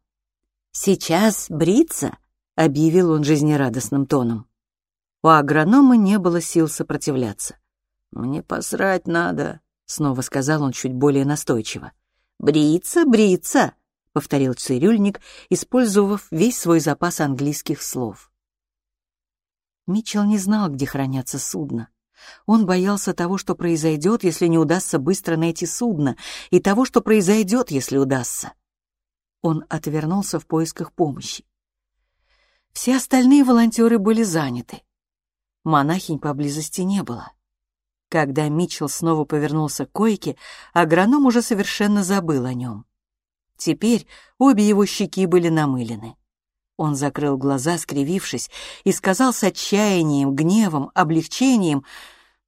Speaker 1: «Сейчас бриться?» — объявил он жизнерадостным тоном. У агронома не было сил сопротивляться.
Speaker 2: «Мне посрать надо», — снова сказал он чуть более настойчиво.
Speaker 1: «Бриться, бриться», — повторил цирюльник, использовав весь свой запас английских слов. Митчелл не знал, где хранятся судна. Он боялся того, что произойдет, если не удастся быстро найти судно, и того, что произойдет, если удастся. Он отвернулся в поисках помощи. Все остальные волонтеры были заняты. Монахинь поблизости не было. Когда Митчелл снова повернулся к койке, агроном уже совершенно забыл о нем. Теперь обе его щеки были намылены. Он закрыл глаза, скривившись, и сказал с отчаянием, гневом, облегчением,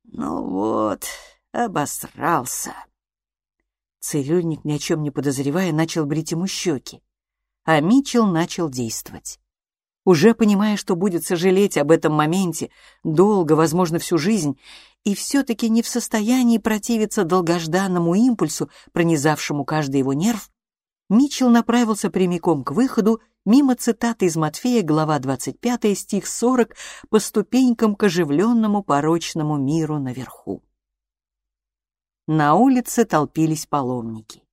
Speaker 1: «Ну вот, обосрался». Цирюльник, ни о чем не подозревая, начал брить ему щеки, а Митчелл начал действовать. Уже понимая, что будет сожалеть об этом моменте, долго, возможно, всю жизнь, и все-таки не в состоянии противиться долгожданному импульсу, пронизавшему каждый его нерв, Митчелл направился прямиком к выходу, мимо цитаты из Матфея, глава 25, стих 40, по ступенькам к оживленному порочному миру наверху. На улице толпились паломники.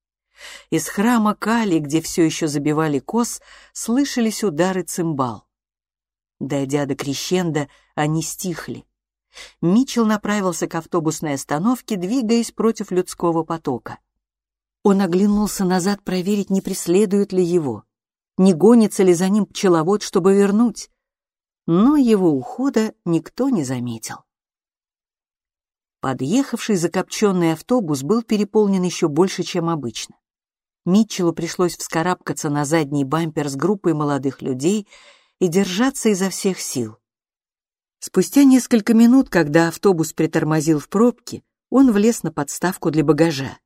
Speaker 1: Из храма Кали, где все еще забивали кос, слышались удары цимбал. Дойдя до крещенда, они стихли. Митчелл направился к автобусной остановке, двигаясь против людского потока. Он оглянулся назад проверить, не преследуют ли его, не гонится ли за ним пчеловод, чтобы вернуть. Но его ухода никто не заметил. Подъехавший закопченный автобус был переполнен еще больше, чем обычно. Митчеллу пришлось вскарабкаться на задний бампер с группой молодых людей и держаться изо всех сил. Спустя несколько минут, когда автобус притормозил в пробке, он влез на подставку для багажа.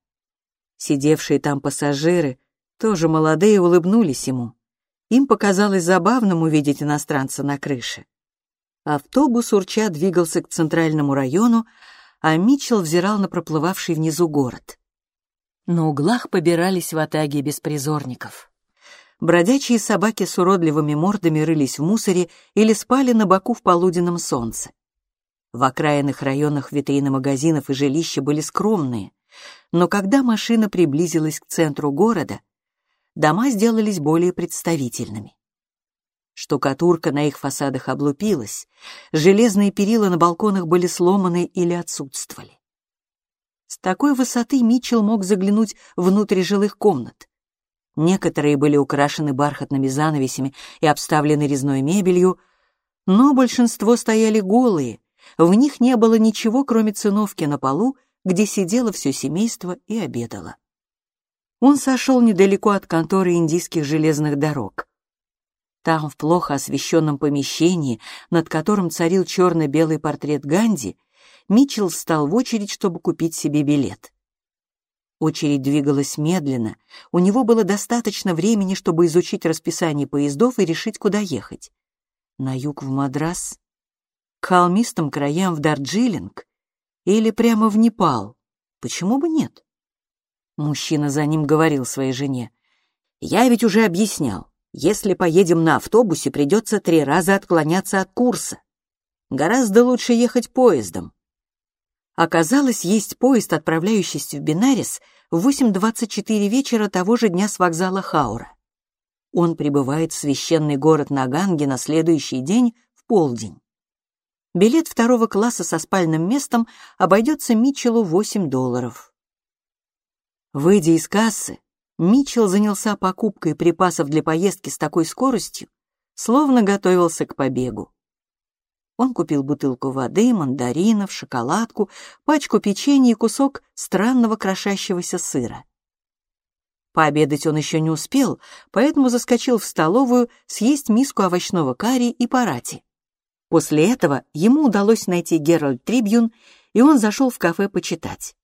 Speaker 1: Сидевшие там пассажиры, тоже молодые, улыбнулись ему. Им показалось забавным увидеть иностранца на крыше. Автобус урча двигался к центральному району, а Митчелл взирал на проплывавший внизу город. На углах побирались в атаге беспризорников. Бродячие собаки с уродливыми мордами рылись в мусоре или спали на боку в полуденном солнце. В окраинных районах витрины магазинов и жилища были скромные, но когда машина приблизилась к центру города, дома сделались более представительными. Штукатурка на их фасадах облупилась, железные перила на балконах были сломаны или отсутствовали. С такой высоты Митчелл мог заглянуть внутрь жилых комнат. Некоторые были украшены бархатными занавесями и обставлены резной мебелью, но большинство стояли голые, в них не было ничего, кроме циновки на полу где сидело все семейство и обедало. Он сошел недалеко от конторы индийских железных дорог. Там, в плохо освещенном помещении, над которым царил черно-белый портрет Ганди, Митчелл встал в очередь, чтобы купить себе билет. Очередь двигалась медленно, у него было достаточно времени, чтобы изучить расписание поездов и решить, куда ехать. На юг в Мадрас, к холмистым краям в Дарджилинг или прямо в Непал? Почему бы нет? Мужчина за ним говорил своей жене. «Я ведь уже объяснял, если поедем на автобусе, придется три раза отклоняться от курса. Гораздо лучше ехать поездом». Оказалось, есть поезд, отправляющийся в Бинарис в 8.24 вечера того же дня с вокзала Хаура. Он прибывает в священный город Наганги на следующий день в полдень. Билет второго класса со спальным местом обойдется Митчеллу 8 долларов. Выйдя из кассы, Митчелл занялся покупкой припасов для поездки с такой скоростью, словно готовился к побегу. Он купил бутылку воды, мандаринов, шоколадку, пачку печенья и кусок странного крошащегося сыра. Пообедать он еще не успел, поэтому заскочил в столовую съесть миску овощного карри и парати. После этого ему удалось найти Геральт Трибьюн, и он зашел в кафе почитать.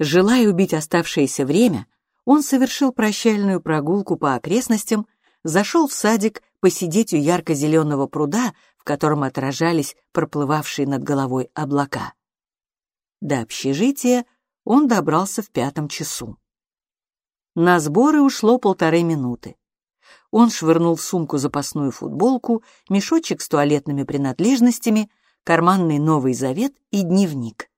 Speaker 1: Желая убить оставшееся время, он совершил прощальную прогулку по окрестностям, зашел в садик посидеть у ярко-зеленого пруда, в котором отражались проплывавшие над головой облака. До общежития он добрался в пятом часу. На сборы ушло полторы минуты. Он швырнул в сумку запасную футболку, мешочек с туалетными принадлежностями, карманный Новый Завет и дневник.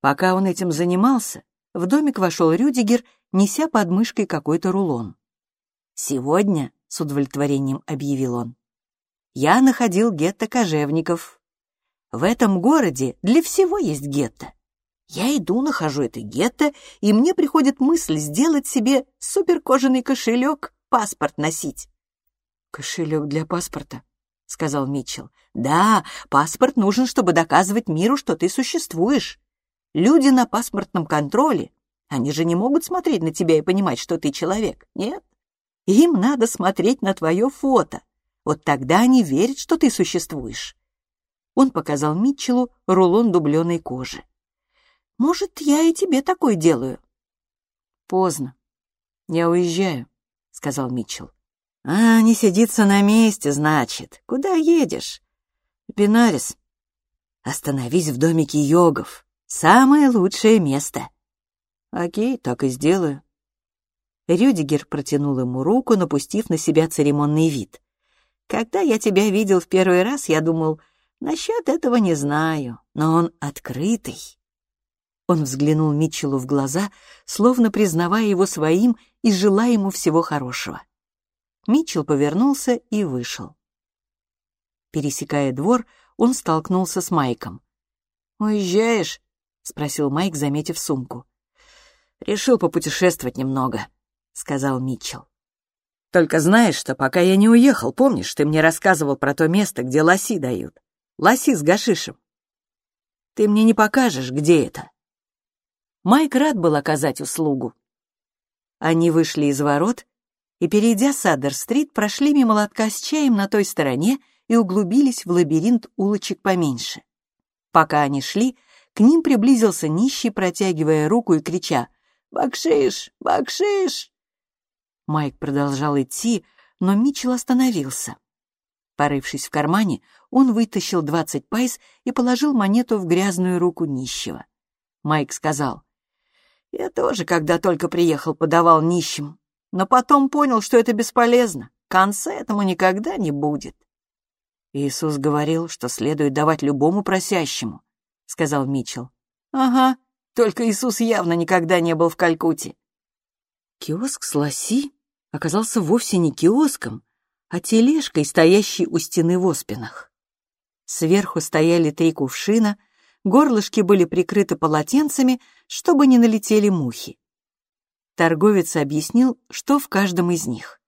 Speaker 1: Пока он этим занимался, в домик вошел Рюдигер, неся под мышкой какой-то рулон. «Сегодня», — с удовлетворением объявил он, — «я находил гетто кожевников. В этом городе для всего есть гетто. Я иду, нахожу это гетто, и мне приходит мысль сделать себе суперкожаный кошелек, паспорт носить». «Кошелек для паспорта», — сказал Митчелл. «Да, паспорт нужен, чтобы доказывать миру, что ты существуешь. Люди на паспортном контроле, они же не могут смотреть на тебя и понимать, что ты человек, нет? Им надо смотреть на твое фото. Вот тогда они верят, что ты существуешь». Он показал Митчеллу рулон дубленой кожи. «Может, я и тебе такой делаю?» «Поздно. Я уезжаю», — сказал Митчелл. «А, не сидится на месте, значит. Куда едешь?» «Бинарис. Остановись в домике йогов. Самое лучшее место». «Окей, так и сделаю». Рюдигер протянул ему руку, напустив на себя церемонный вид. «Когда я тебя видел в первый раз, я думал, насчет этого не знаю, но он открытый». Он взглянул Митчеллу в глаза, словно признавая его своим и желая ему всего хорошего. Митчелл повернулся и вышел. Пересекая двор, он столкнулся с Майком. «Уезжаешь?» — спросил Майк, заметив сумку. «Решил попутешествовать немного», — сказал Митчелл. «Только знаешь, что пока я не уехал, помнишь, ты мне рассказывал про то место, где лоси дают? Лоси с гашишем. Ты мне не покажешь, где это?» Майк рад был оказать услугу. Они вышли из ворот и, перейдя Саддер-стрит, прошли мимо лотка с чаем на той стороне и углубились в лабиринт улочек поменьше. Пока они шли, к ним приблизился нищий, протягивая руку и крича «Бакшиш! Бакшиш!». Майк продолжал идти, но Митчелл остановился. Порывшись в кармане, он вытащил двадцать пайс и положил монету в грязную руку нищего. Майк сказал, «Я тоже, когда только приехал, подавал нищим но потом понял, что это бесполезно. Конца этому никогда не будет. Иисус говорил, что следует давать любому просящему, сказал Митчелл. Ага, только Иисус явно никогда не был в Калькутте. Киоск с лоси оказался вовсе не киоском, а тележкой, стоящей у стены в оспинах. Сверху стояли три кувшина, горлышки были прикрыты полотенцами, чтобы не налетели мухи. Торговец объяснил, что в каждом из них.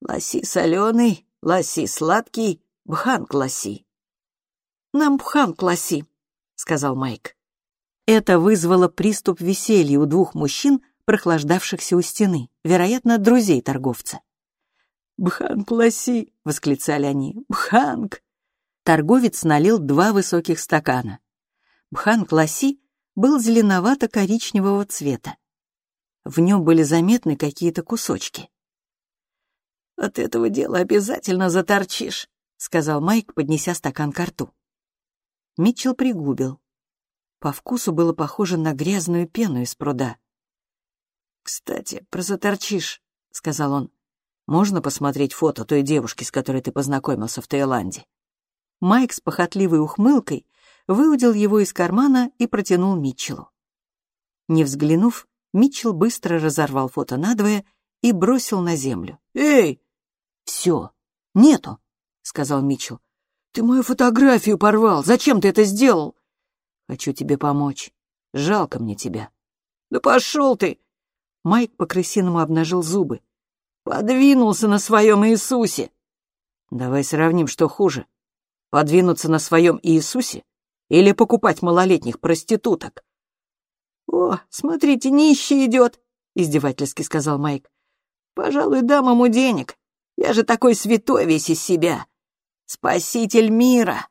Speaker 1: «Лоси соленый, лоси сладкий, бханг лоси». «Нам бханг лоси», — сказал Майк. Это вызвало приступ веселья у двух мужчин, прохлаждавшихся у стены, вероятно, друзей торговца. «Бханг лоси!» — восклицали они. «Бханг!» Торговец налил два высоких стакана. Бханг лоси был зеленовато-коричневого цвета. В нем были заметны какие-то кусочки. «От этого дела обязательно заторчишь», — сказал Майк, поднеся стакан к рту. Митчелл пригубил. По вкусу было похоже на грязную пену из пруда. «Кстати, про заторчишь», — сказал он. «Можно посмотреть фото той девушки, с которой ты познакомился в Таиланде?» Майк с похотливой ухмылкой выудил его из кармана и протянул Митчеллу. Не взглянув, Митчелл быстро разорвал фото надвое и бросил на землю. «Эй!» «Все, нету», — сказал Митчелл. «Ты мою фотографию порвал! Зачем ты это сделал?» «Хочу тебе помочь. Жалко мне тебя». «Да пошел ты!» Майк по-крысиному обнажил зубы. «Подвинулся на своем Иисусе!» «Давай сравним, что хуже. Подвинуться на своем Иисусе или покупать малолетних проституток?» «О, смотрите, нищий идет!» — издевательски сказал Майк. «Пожалуй, дам ему денег. Я же такой святой весь из себя. Спаситель мира!»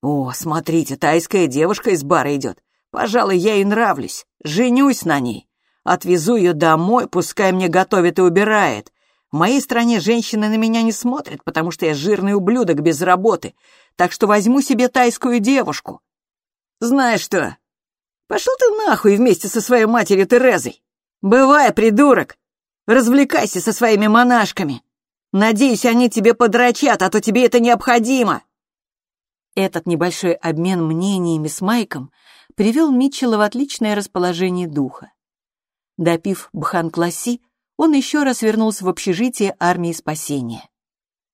Speaker 1: «О, смотрите, тайская девушка из бара идет.
Speaker 2: Пожалуй, я ей нравлюсь. Женюсь на ней. Отвезу ее домой, пускай мне готовит и убирает. В моей стране женщины на меня не смотрят, потому что я жирный ублюдок без работы. Так что возьму себе тайскую девушку. Знаешь что? Пошел ты нахуй вместе со своей матерью Терезой. Бывай, придурок. Развлекайся со своими монашками. Надеюсь, они тебе подрачат, а то тебе это необходимо.
Speaker 1: Этот небольшой обмен мнениями с Майком привел Митчелла в отличное расположение духа. Допив бхан-класси, он еще раз вернулся в общежитие армии спасения.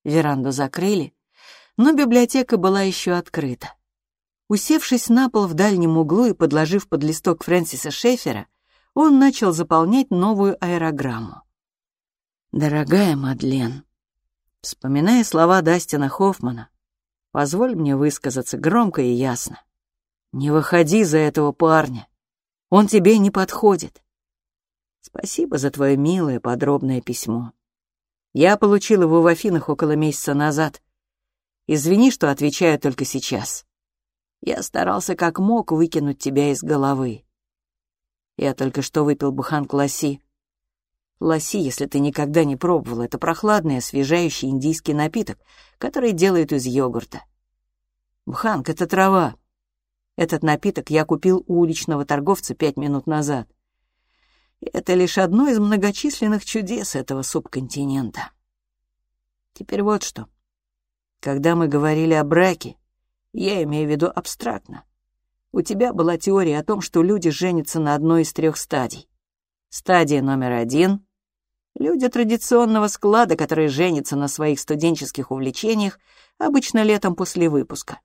Speaker 1: Веранду закрыли, но библиотека была еще открыта. Усевшись на пол в дальнем углу и подложив под листок Фрэнсиса Шефера, он начал заполнять новую аэрограмму. «Дорогая Мадлен, вспоминая слова Дастина Хоффмана, позволь мне высказаться громко и ясно. Не выходи за этого парня. Он тебе не подходит. Спасибо за твое милое подробное письмо. Я получил его в Афинах около месяца назад. Извини, что отвечаю только сейчас. Я старался как мог выкинуть тебя из головы. Я только что выпил буханку лоси. Лоси, если ты никогда не пробовал, это прохладный, освежающий индийский напиток, который делают из йогурта. Бханг — это трава, этот напиток я купил у уличного торговца пять минут назад. Это лишь одно из многочисленных чудес этого субконтинента. Теперь вот что. Когда мы говорили о браке, я имею в виду абстрактно. У тебя была теория о том, что люди женятся на одной из трех стадий. Стадия номер один — люди традиционного склада, которые женятся на своих студенческих увлечениях, обычно летом после выпуска.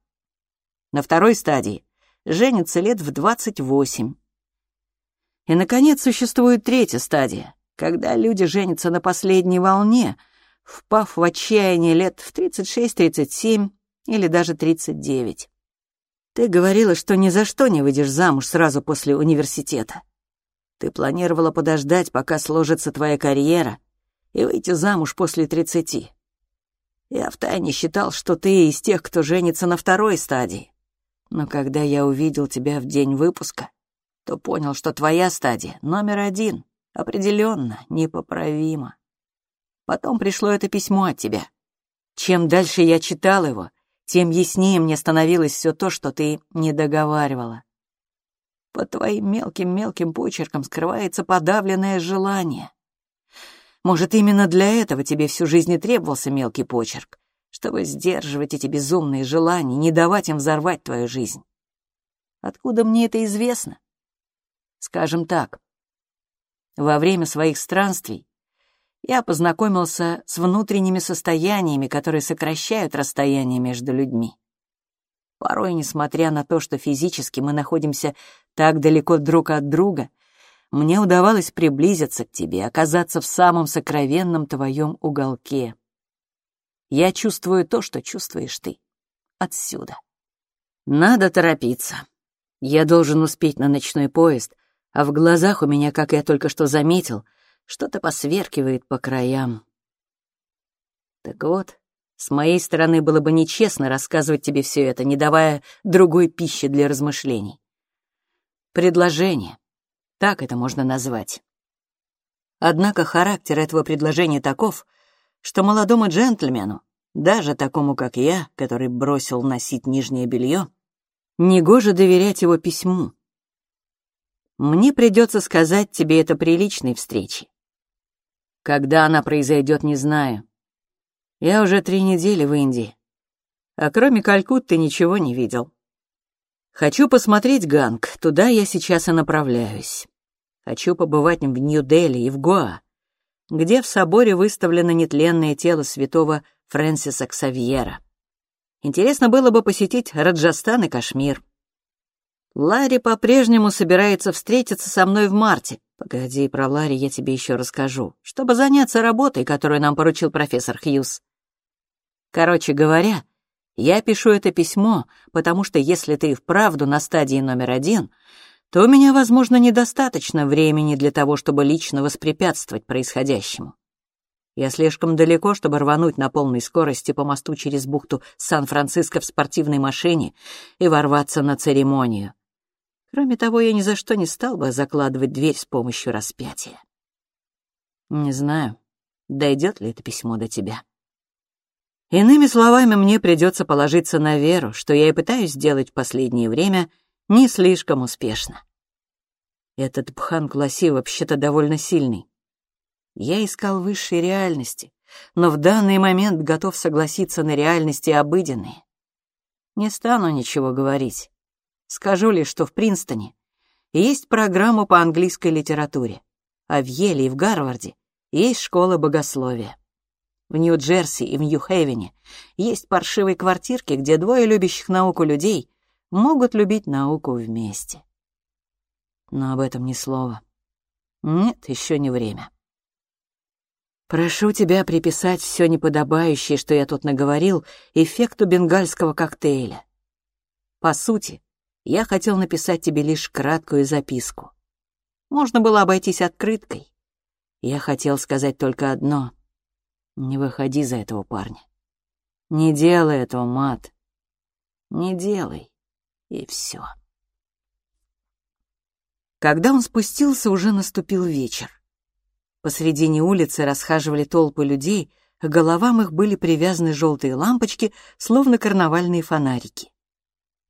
Speaker 1: На второй стадии женится лет в 28. И, наконец, существует третья стадия, когда люди женятся на последней волне, впав в отчаяние лет в 36-37 или даже 39. Ты говорила, что ни за что не выйдешь замуж сразу после университета. Ты планировала подождать, пока сложится твоя карьера, и выйти замуж после 30. Я втайне считал, что ты из тех, кто женится на второй стадии. Но когда я увидел тебя в день выпуска, то понял, что твоя стадия номер один, определенно непоправима. Потом пришло это письмо от тебя. Чем дальше я читал его, тем яснее мне становилось все то, что ты не договаривала. Под твоим мелким-мелким почерком скрывается подавленное желание. Может, именно для этого тебе всю жизнь и требовался мелкий почерк, чтобы сдерживать эти безумные желания, не давать им взорвать твою жизнь. Откуда мне это известно? Скажем так, во время своих странствий я познакомился с внутренними состояниями, которые сокращают расстояние между людьми. Порой, несмотря на то, что физически мы находимся так далеко друг от друга, мне удавалось приблизиться к тебе, оказаться в самом сокровенном твоем уголке. Я чувствую то, что чувствуешь ты. Отсюда. Надо торопиться. Я должен успеть на ночной поезд, а в глазах у меня, как я только что заметил, что-то посверкивает по краям. Так вот, с моей стороны было бы нечестно рассказывать тебе все это, не давая другой пищи для размышлений. Предложение. Так это можно назвать. Однако характер этого предложения таков — что молодому джентльмену, даже такому, как я, который бросил носить нижнее белье, негоже доверять его письму. Мне придется сказать тебе это при личной встрече. Когда она произойдет, не знаю. Я уже три недели в Индии, а кроме Калькутты ничего не видел. Хочу посмотреть Ганг, туда я сейчас и направляюсь. Хочу побывать в Нью-Дели и в Гоа где в соборе выставлено нетленное тело святого Фрэнсиса Ксавьера. Интересно было бы посетить Раджастан и Кашмир. Ларри по-прежнему собирается встретиться со мной в марте. Погоди, про Ларри я тебе еще расскажу, чтобы заняться работой, которую нам поручил профессор Хьюз. Короче говоря, я пишу это письмо, потому что если ты вправду на стадии номер один — то у меня, возможно, недостаточно времени для того, чтобы лично воспрепятствовать происходящему. Я слишком далеко, чтобы рвануть на полной скорости по мосту через бухту Сан-Франциско в спортивной машине и ворваться на церемонию. Кроме того, я ни за что не стал бы закладывать дверь с помощью распятия. Не знаю, дойдет ли это письмо до тебя. Иными словами, мне придется положиться на веру, что я и пытаюсь сделать в последнее время не слишком успешно. Этот Бхан Класи вообще-то довольно сильный. Я искал высшей реальности, но в данный момент готов согласиться на реальности обыденные. Не стану ничего говорить. Скажу лишь, что в Принстоне есть программа по английской литературе, а в Еле и в Гарварде есть школа богословия. В Нью-Джерси и в Нью-Хейвене есть паршивые квартирки, где двое любящих науку людей могут любить науку вместе. Но об этом ни слова. Нет, еще не время. Прошу тебя приписать все неподобающее, что я тут наговорил, эффекту бенгальского коктейля. По сути, я хотел написать тебе лишь краткую записку. Можно было обойтись открыткой. Я хотел сказать только одно — не выходи за этого парня. Не делай этого, мат. Не делай. И все. Когда он спустился, уже наступил вечер. Посредине улицы расхаживали толпы людей, к головам их были привязаны желтые лампочки, словно карнавальные фонарики.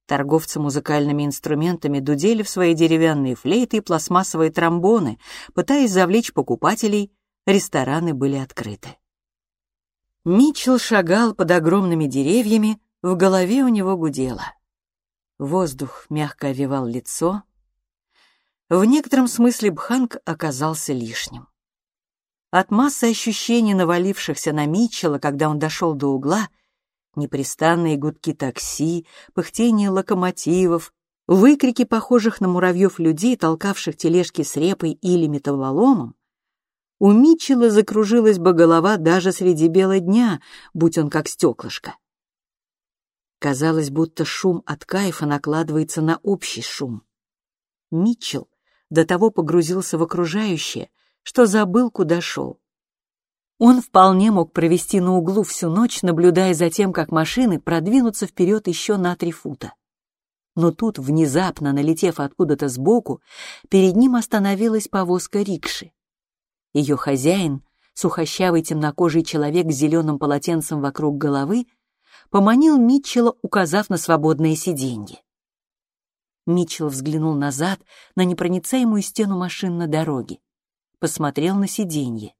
Speaker 1: Торговцы музыкальными инструментами дудели в свои деревянные флейты и пластмассовые тромбоны, пытаясь завлечь покупателей, рестораны были открыты. Митчелл шагал под огромными деревьями, в голове у него гудело. Воздух мягко овевал лицо. В некотором смысле Бханг оказался лишним. От массы ощущений, навалившихся на Митчелла, когда он дошел до угла, непрестанные гудки такси, пыхтение локомотивов, выкрики похожих на муравьев людей, толкавших тележки с репой или металлоломом, у Митчелла закружилась бы голова даже среди бела дня, будь он как стеклышко. Казалось, будто шум от кайфа накладывается на общий шум. Митчелл до того погрузился в окружающее, что забыл, куда шел. Он вполне мог провести на углу всю ночь, наблюдая за тем, как машины продвинутся вперед еще на три фута. Но тут, внезапно налетев откуда-то сбоку, перед ним остановилась повозка рикши. Ее хозяин, сухощавый темнокожий человек с зеленым полотенцем вокруг головы, поманил Митчелла, указав на свободное сиденье. Митчелл взглянул назад на непроницаемую стену машин на дороге, посмотрел на сиденье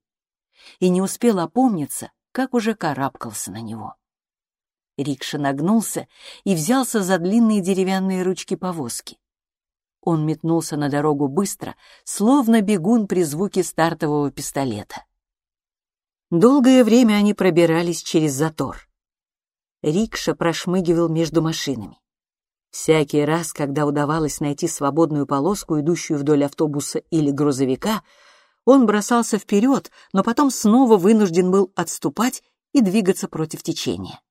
Speaker 1: и не успел опомниться, как уже карабкался на него. Рикша нагнулся и взялся за длинные деревянные ручки повозки. Он метнулся на дорогу быстро, словно бегун при звуке стартового пистолета. Долгое время они пробирались через затор. Рикша прошмыгивал между машинами. Всякий раз, когда удавалось найти свободную полоску, идущую вдоль автобуса или грузовика, он бросался вперед, но потом снова вынужден был отступать и двигаться против течения.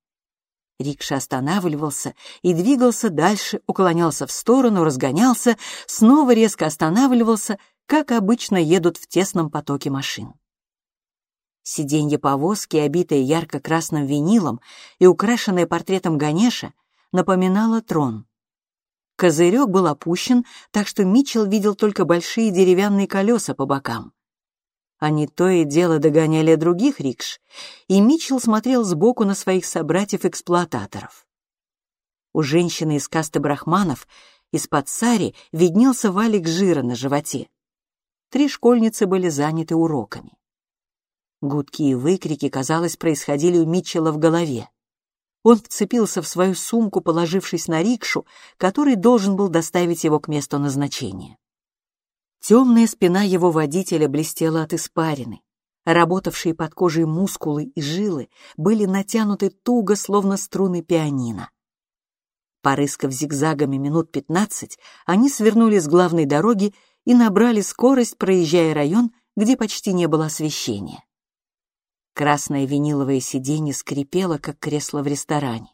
Speaker 1: Рикша останавливался и двигался дальше, уклонялся в сторону, разгонялся, снова резко останавливался, как обычно едут в тесном потоке машин. Сиденье повозки, обитое ярко-красным винилом и украшенное портретом Ганеша, напоминало трон. Козырек был опущен, так что Митчелл видел только большие деревянные колеса по бокам. Они то и дело догоняли других рикш, и Митчелл смотрел сбоку на своих собратьев-эксплуататоров. У женщины из касты брахманов из-под сари виднелся валик жира на животе. Три школьницы были заняты уроками. Гудки и выкрики, казалось, происходили у Митчелла в голове. Он вцепился в свою сумку, положившись на рикшу, который должен был доставить его к месту назначения. Темная спина его водителя блестела от испарины. Работавшие под кожей мускулы и жилы были натянуты туго, словно струны пианино. Порыскав зигзагами минут пятнадцать, они свернули с главной дороги и набрали скорость, проезжая район, где почти не было освещения. Красное виниловое сиденье скрипело, как кресло в ресторане.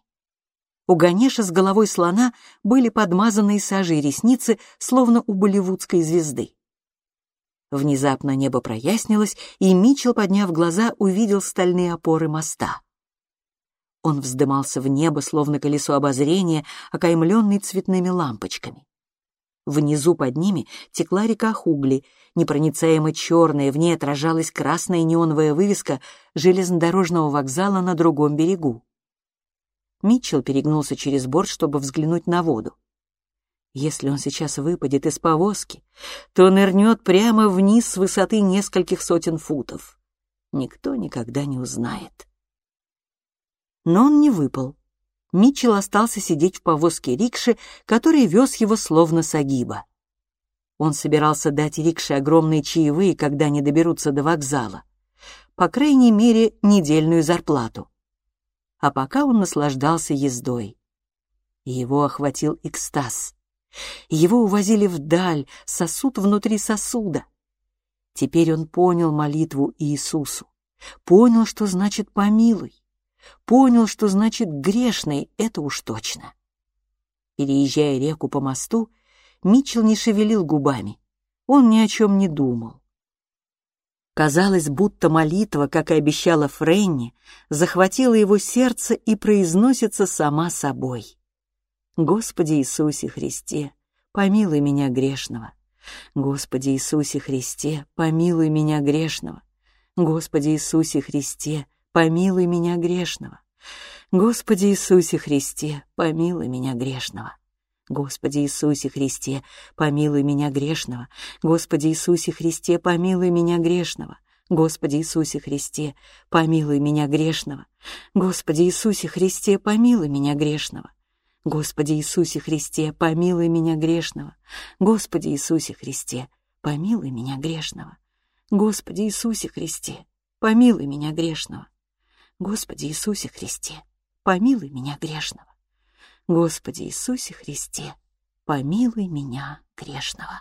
Speaker 1: У Ганеша с головой слона были подмазанные сажей ресницы, словно у болливудской звезды. Внезапно небо прояснилось, и Митчелл, подняв глаза, увидел стальные опоры моста. Он вздымался в небо, словно колесо обозрения, окаймленный цветными лампочками. Внизу под ними текла река Хугли, непроницаемо черная, в ней отражалась красная неоновая вывеска железнодорожного вокзала на другом берегу. Митчелл перегнулся через борт, чтобы взглянуть на воду. Если он сейчас выпадет из повозки, то нырнет прямо вниз с высоты нескольких сотен футов. Никто никогда не узнает. Но он не выпал. Митчелл остался сидеть в повозке рикши, который вез его словно сагиба. Он собирался дать рикше огромные чаевые, когда они доберутся до вокзала. По крайней мере, недельную зарплату. А пока он наслаждался ездой. Его охватил экстаз. Его увозили вдаль, сосуд внутри сосуда. Теперь он понял молитву Иисусу, понял, что значит «помилуй», понял, что значит «грешный» — это уж точно. Переезжая реку по мосту, Митчелл не шевелил губами, он ни о чем не думал. Казалось, будто молитва, как и обещала Френни, захватила его сердце и произносится сама собой. Господи Иисусе Христе, помилуй меня грешного. Господи Иисусе Христе, помилуй меня грешного. Господи Иисусе Христе, помилуй меня грешного. Господи Иисусе Христе, помилуй меня грешного. Господи Иисусе Христе, помилуй меня грешного. Господи Иисусе Христе, помилуй меня грешного. Господи Иисусе Христе, помилуй меня грешного. Господи Иисусе Христе, помилуй меня грешного. Господи Иисусе Христе, помилуй меня грешного. Господи Иисусе Христе, помилуй меня грешного. Господи Иисусе Христе, помилуй меня грешного. Господи Иисусе Христе, помилуй меня грешного. Господи Иисусе Христе, помилуй меня грешного.